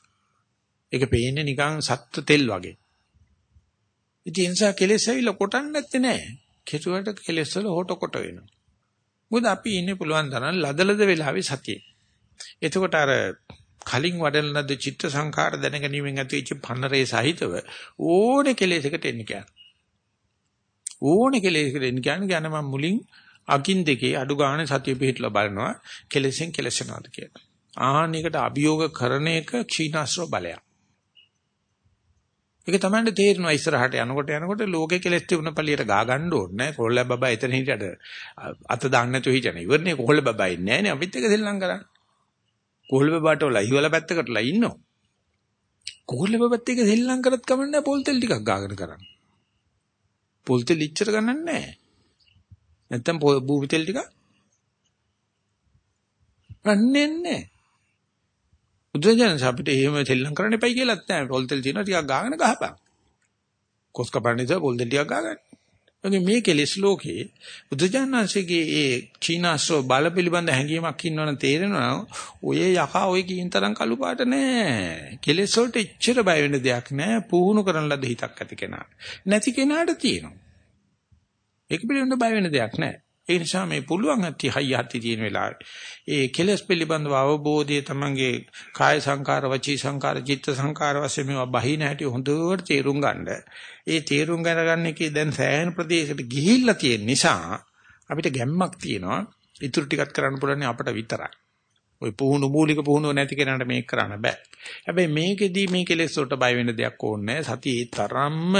ඒක පේන්නේ නිකන් සත්ත්ව තෙල් වගේ. ඉතින් ඒ නිසා කෙලෙස් ඇවිල්ලා කොටන්නේ නැත්තේ නෑ. කෙටුවට කෙලෙස් වල හොට කොට වෙනවා. මොකද අපි ඉන්නේ පුළුවන් තරම් ලදලද වෙලාවේ සතියේ. එතකොට අර කලින් වඩන ලද චිත්ත සංඛාර දැනගැනීමෙන් ඇතිවෙච්ච පන්නරේ සහිතව ඕනේ කෙලෙසකට එන්න කියන්නේ. ඕනේ කෙලෙසකට එන්න කියන්නේ ගැන මම මුලින් අකින් දෙකේ අඩු ගානේ සතිය පිහිටලා බලනවා කෙලෙසෙන් කෙලසනවාද කියලා. ආහනයකට අභියෝග කරන එක ක්ෂීණාශ්‍රව බලයක්. ඒක තමයි තේරෙනවා ඉස්සරහට යනකොට යනකොට ලෝකේ කෙලස් තිබුණ පළියට ගා ගන්න ඕනේ නෑ කොල්ල බබා එතන හිටියට අත දාන්න නැතුව හිටියන ඉවරනේ කොල්ල බබා ඉන්නේ නෑනේ අපිත් එක සෙල්ලම් කරන්නේ කොහොල්ල බබාට ලහිවල පැත්තකටලා ඉන්නවා. කොහොල්ල බබත් එක සෙල්ලම් කරත් කමන්නේ පොල් තෙල් ටිකක් ගාගෙන කරන්නේ. පොල් තෙල් ඉච්චර ගන්නන්නේ නැහැ. නැත්තම් බූමි තෙල් ටික රන්නේ නැහැ. බුදුරජාණන් අපිට එහෙම සෙල්ලම් කරන්න එපයි කියලාත් නැහැ. පොල් තෙල් තියෙනවා ටිකක් ගාගෙන ගහපන්. කොස් කපන්නේ පොල් තෙල් ටිකක් ගාගන්න. වගේ මේ කෙලෙස් ලෝකේ බුදුජානනාංශයේ ඒ චීනාස්සෝ බල පිළිබඳ හැඟීමක් ඉන්නවනම් තේරෙනවා ඔය යකා ඔය කියින් තරම් කළු පාට නෑ. කෙලෙස් වලට එච්චර බය වෙන්න දෙයක් නෑ. පුහුණු කරන ලද හිතක් ඇති කෙනා නැති කෙනාට තියෙනවා. ඒක පිළිබඳ බය වෙන්න දෙයක් නෑ. ඒ නිසා මේ පුළුවන් ඇති හයිය හති තියෙන වෙලාවේ ඒ කෙලස් පිළිබඳව අවබෝධය තමංගේ කාය සංකාර වචී සංකාර චිත්ත සංකාර වශයෙන් මේවා බහින හැටි හොඳට තේරුම් ගන්න. ඒ තේරුම් ගන්න එකේ දැන් සෑහෙන ප්‍රදේශයකට ගිහිල්ලා තියෙන නිසා අපිට ගැම්මක් තියෙනවා. ඉතුරු ටිකක් කරන්න පුළුවන් අපට විතරයි. ওই පුහුණු මූලික පුහුණුව නැති කෙනාට මේක කරන්න බෑ. හැබැයි මේකෙදී මේ කෙලෙස් වලට බය වෙන්න දෙයක් ඕනේ නැහැ. සතියේ තරම්ම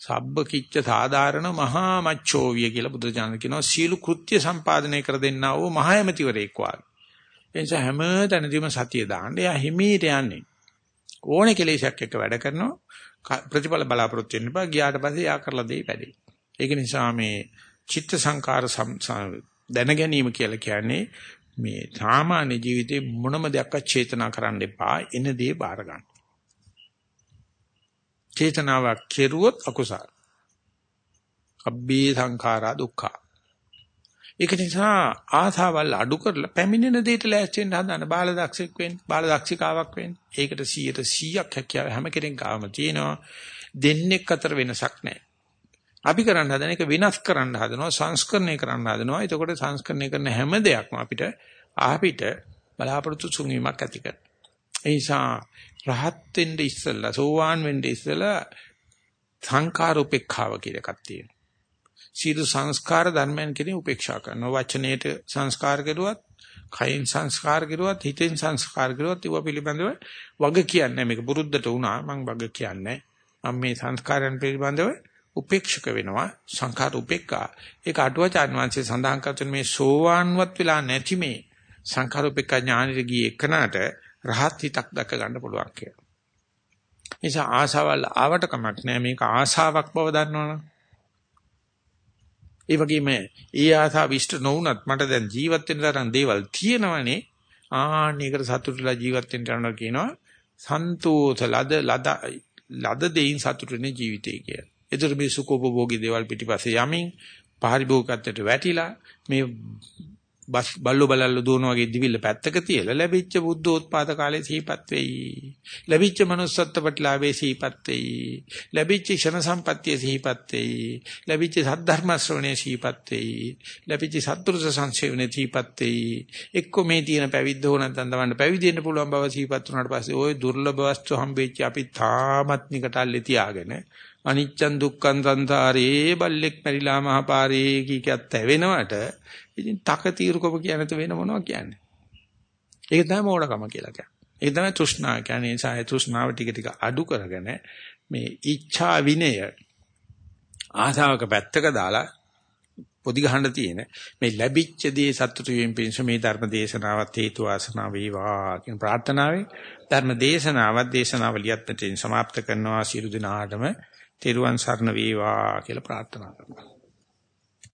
සබ්බ කිච්ච සාධාරණ මහා මච්ඡෝවිය කියලා බුදුජානක කියනවා සීළු කෘත්‍ය සම්පාදනය කර දෙන්නා වූ මහා ඇමතිවරයෙක් වාගේ. එනිසා හැම තැනදීම සතිය දාන්න. එයා හිමීට යන්නේ. ඕනේ කෙලෙසක් එක්ක වැඩ කරනවා ප්‍රතිඵල බලාපොරොත්තු වෙන්න බෑ. ගියාට පස්සේ යා කරලා දෙයි වැඩේ. ඒක නිසා මේ චිත්ත සංකාර දැන ගැනීම කියලා කියන්නේ මේ සාමාන්‍ය ජීවිතේ මොනම දෙයක්වත් චේතනා කරන්න එපා. එන දේ බාර ගන්න. චේතනාවක් කෙරුවොත් අකුසල. අබ්බේ සංඛාරා දුක්ඛ. ඒක නිසා ආසාවල් අඩු කරලා පැමිණෙන දෙයට ලෑස්ති වෙන්න හදන බාලදක්ෂෙක් වෙන්න, බාලදක්ෂිකාවක් වෙන්න. ඒකට 100ට 100ක් හැකියාව හැම කෙනෙක් ගාම තියෙනවා. දෙන්නෙක් අතර වෙනසක් නැහැ. අපි කරන්න හදන එක විනාශ කරන්න හදනවා, සංස්කරණය කරන්න හදනවා. එතකොට සංස්කරණය කරන හැම දෙයක්ම අපිට ආපිට බලාපොරොත්තු සුන්වීමක් ඇති කරනවා. ඒ නිසා රහත් වෙන්න ඉස්සෙල්ලා සෝවාන් වෙන්න ඉස්සෙල්ලා සංකාර උපේක්ඛාව කියලා එකක් තියෙනවා. සීල සංස්කාර ධර්මයන් කෙනේ උපේක්ෂා කරනවා. වචනයේට සංස්කාර කරුවත්, කයින් සංස්කාර කරුවත්, හිතෙන් සංස්කාර කරුවත් ඒවා පිළිබඳව වග කියන්නේ මේක පුරුද්දට වුණා මම වග කියන්නේ. මම මේ සංස්කාරයන් පිළිබඳව උපේක්ෂක වෙනවා සංඛාර උපේක්ඛා. ඒක අටුවචාන් වංශයේ සඳහන් කරන මේ සෝවාන්වත් වෙලා නැති මේ සංඛාර උපේක්ඛා ඥානෙට ගියේ එකනට රහත් හිතක් දැක ගන්න පුළුවන් කියලා. නිසා ආසාවල් ආවට කමක් නැහැ මේක ආසාවක් බව දන්නවනේ. ඒ වගේම ඒ ආසාව ඉෂ්ට නොවුනත් මට දැන් ජීවත් වෙන්න තරම් දේවල් තියෙනවනේ. ආන්නයකට සතුටුලා ජීවත් වෙන්න යනවා කියනවා. සන්තෝෂ ලද ලද ලද දෙයින් සතුටුනේ ජීවිතය කියලා. ඒතර මේ සුඛෝපභෝගී දේවල් පිටිපස්සේ යමින් පාරිභෝගිකත්වයට වැටිලා මේ බස් බල්ලෝ බලල්ලෝ දුවන වගේ දිවිල්ල පැත්තක තියලා ලැබිච්ච බුද්ධෝත්පාද කාලේ සිහිපත් වෙයි. ලැබිච්ච manussත්ත්ව ප්‍රතිලාභේ සිහිපත් වෙයි. ලැබිච්ච ක්ෂණ සම්පත්තිය සිහිපත් වෙයි. ලැබිච්ච සද්ධර්ම ශ්‍රවණේ සිහිපත් වෙයි. ලැබිච්ච සත්පුරුෂ සංසේවනේ සිහිපත් වෙයි. එක්ක මේ තියෙන පැවිද්ද හෝ නැත්නම් තමන්ට පැවිදි වෙන්න පුළුවන් බව සිහිපත් වුණාට පස්සේ ওই දුර්ලභ වස්තු හම්බෙච්ච අපි තාමත් නිකටල්ලේ තියාගෙන අනිච්චන් දුක්ඛන් සංසාරේ බල්ලෙක් මැරිලා මහපාරේ කීකත් ඇවෙනවට ඉතින් තක තීරුකම කියන්නේ තු වෙන මොනවා කියන්නේ. ඒක තමයි මෝඩකම කියලා කියන්නේ. ඒක තමයි තෘෂ්ණාව කියන්නේ. ඒ නිසා ඒ තෘෂ්ණාව ටික ටික අඩු කරගෙන මේ ઈચ્છා විනය ආසාවක පැත්තක දාලා පොඩි ගහන්න තියෙන මේ ලැබිච්ච දේ සතුටු වීම පිණිස මේ ධර්ම දේශනාවත් හේතු වාසනා වේවා කියන ප්‍රාර්ථනාවෙන් ධර්ම දේශනාවත් දේශනාවලියත් මෙතෙන් સમાપ્ત කරනවා සියලු දෙනාටම තෙරුවන් සරණ වේවා කියලා ප්‍රාර්ථනා කරනවා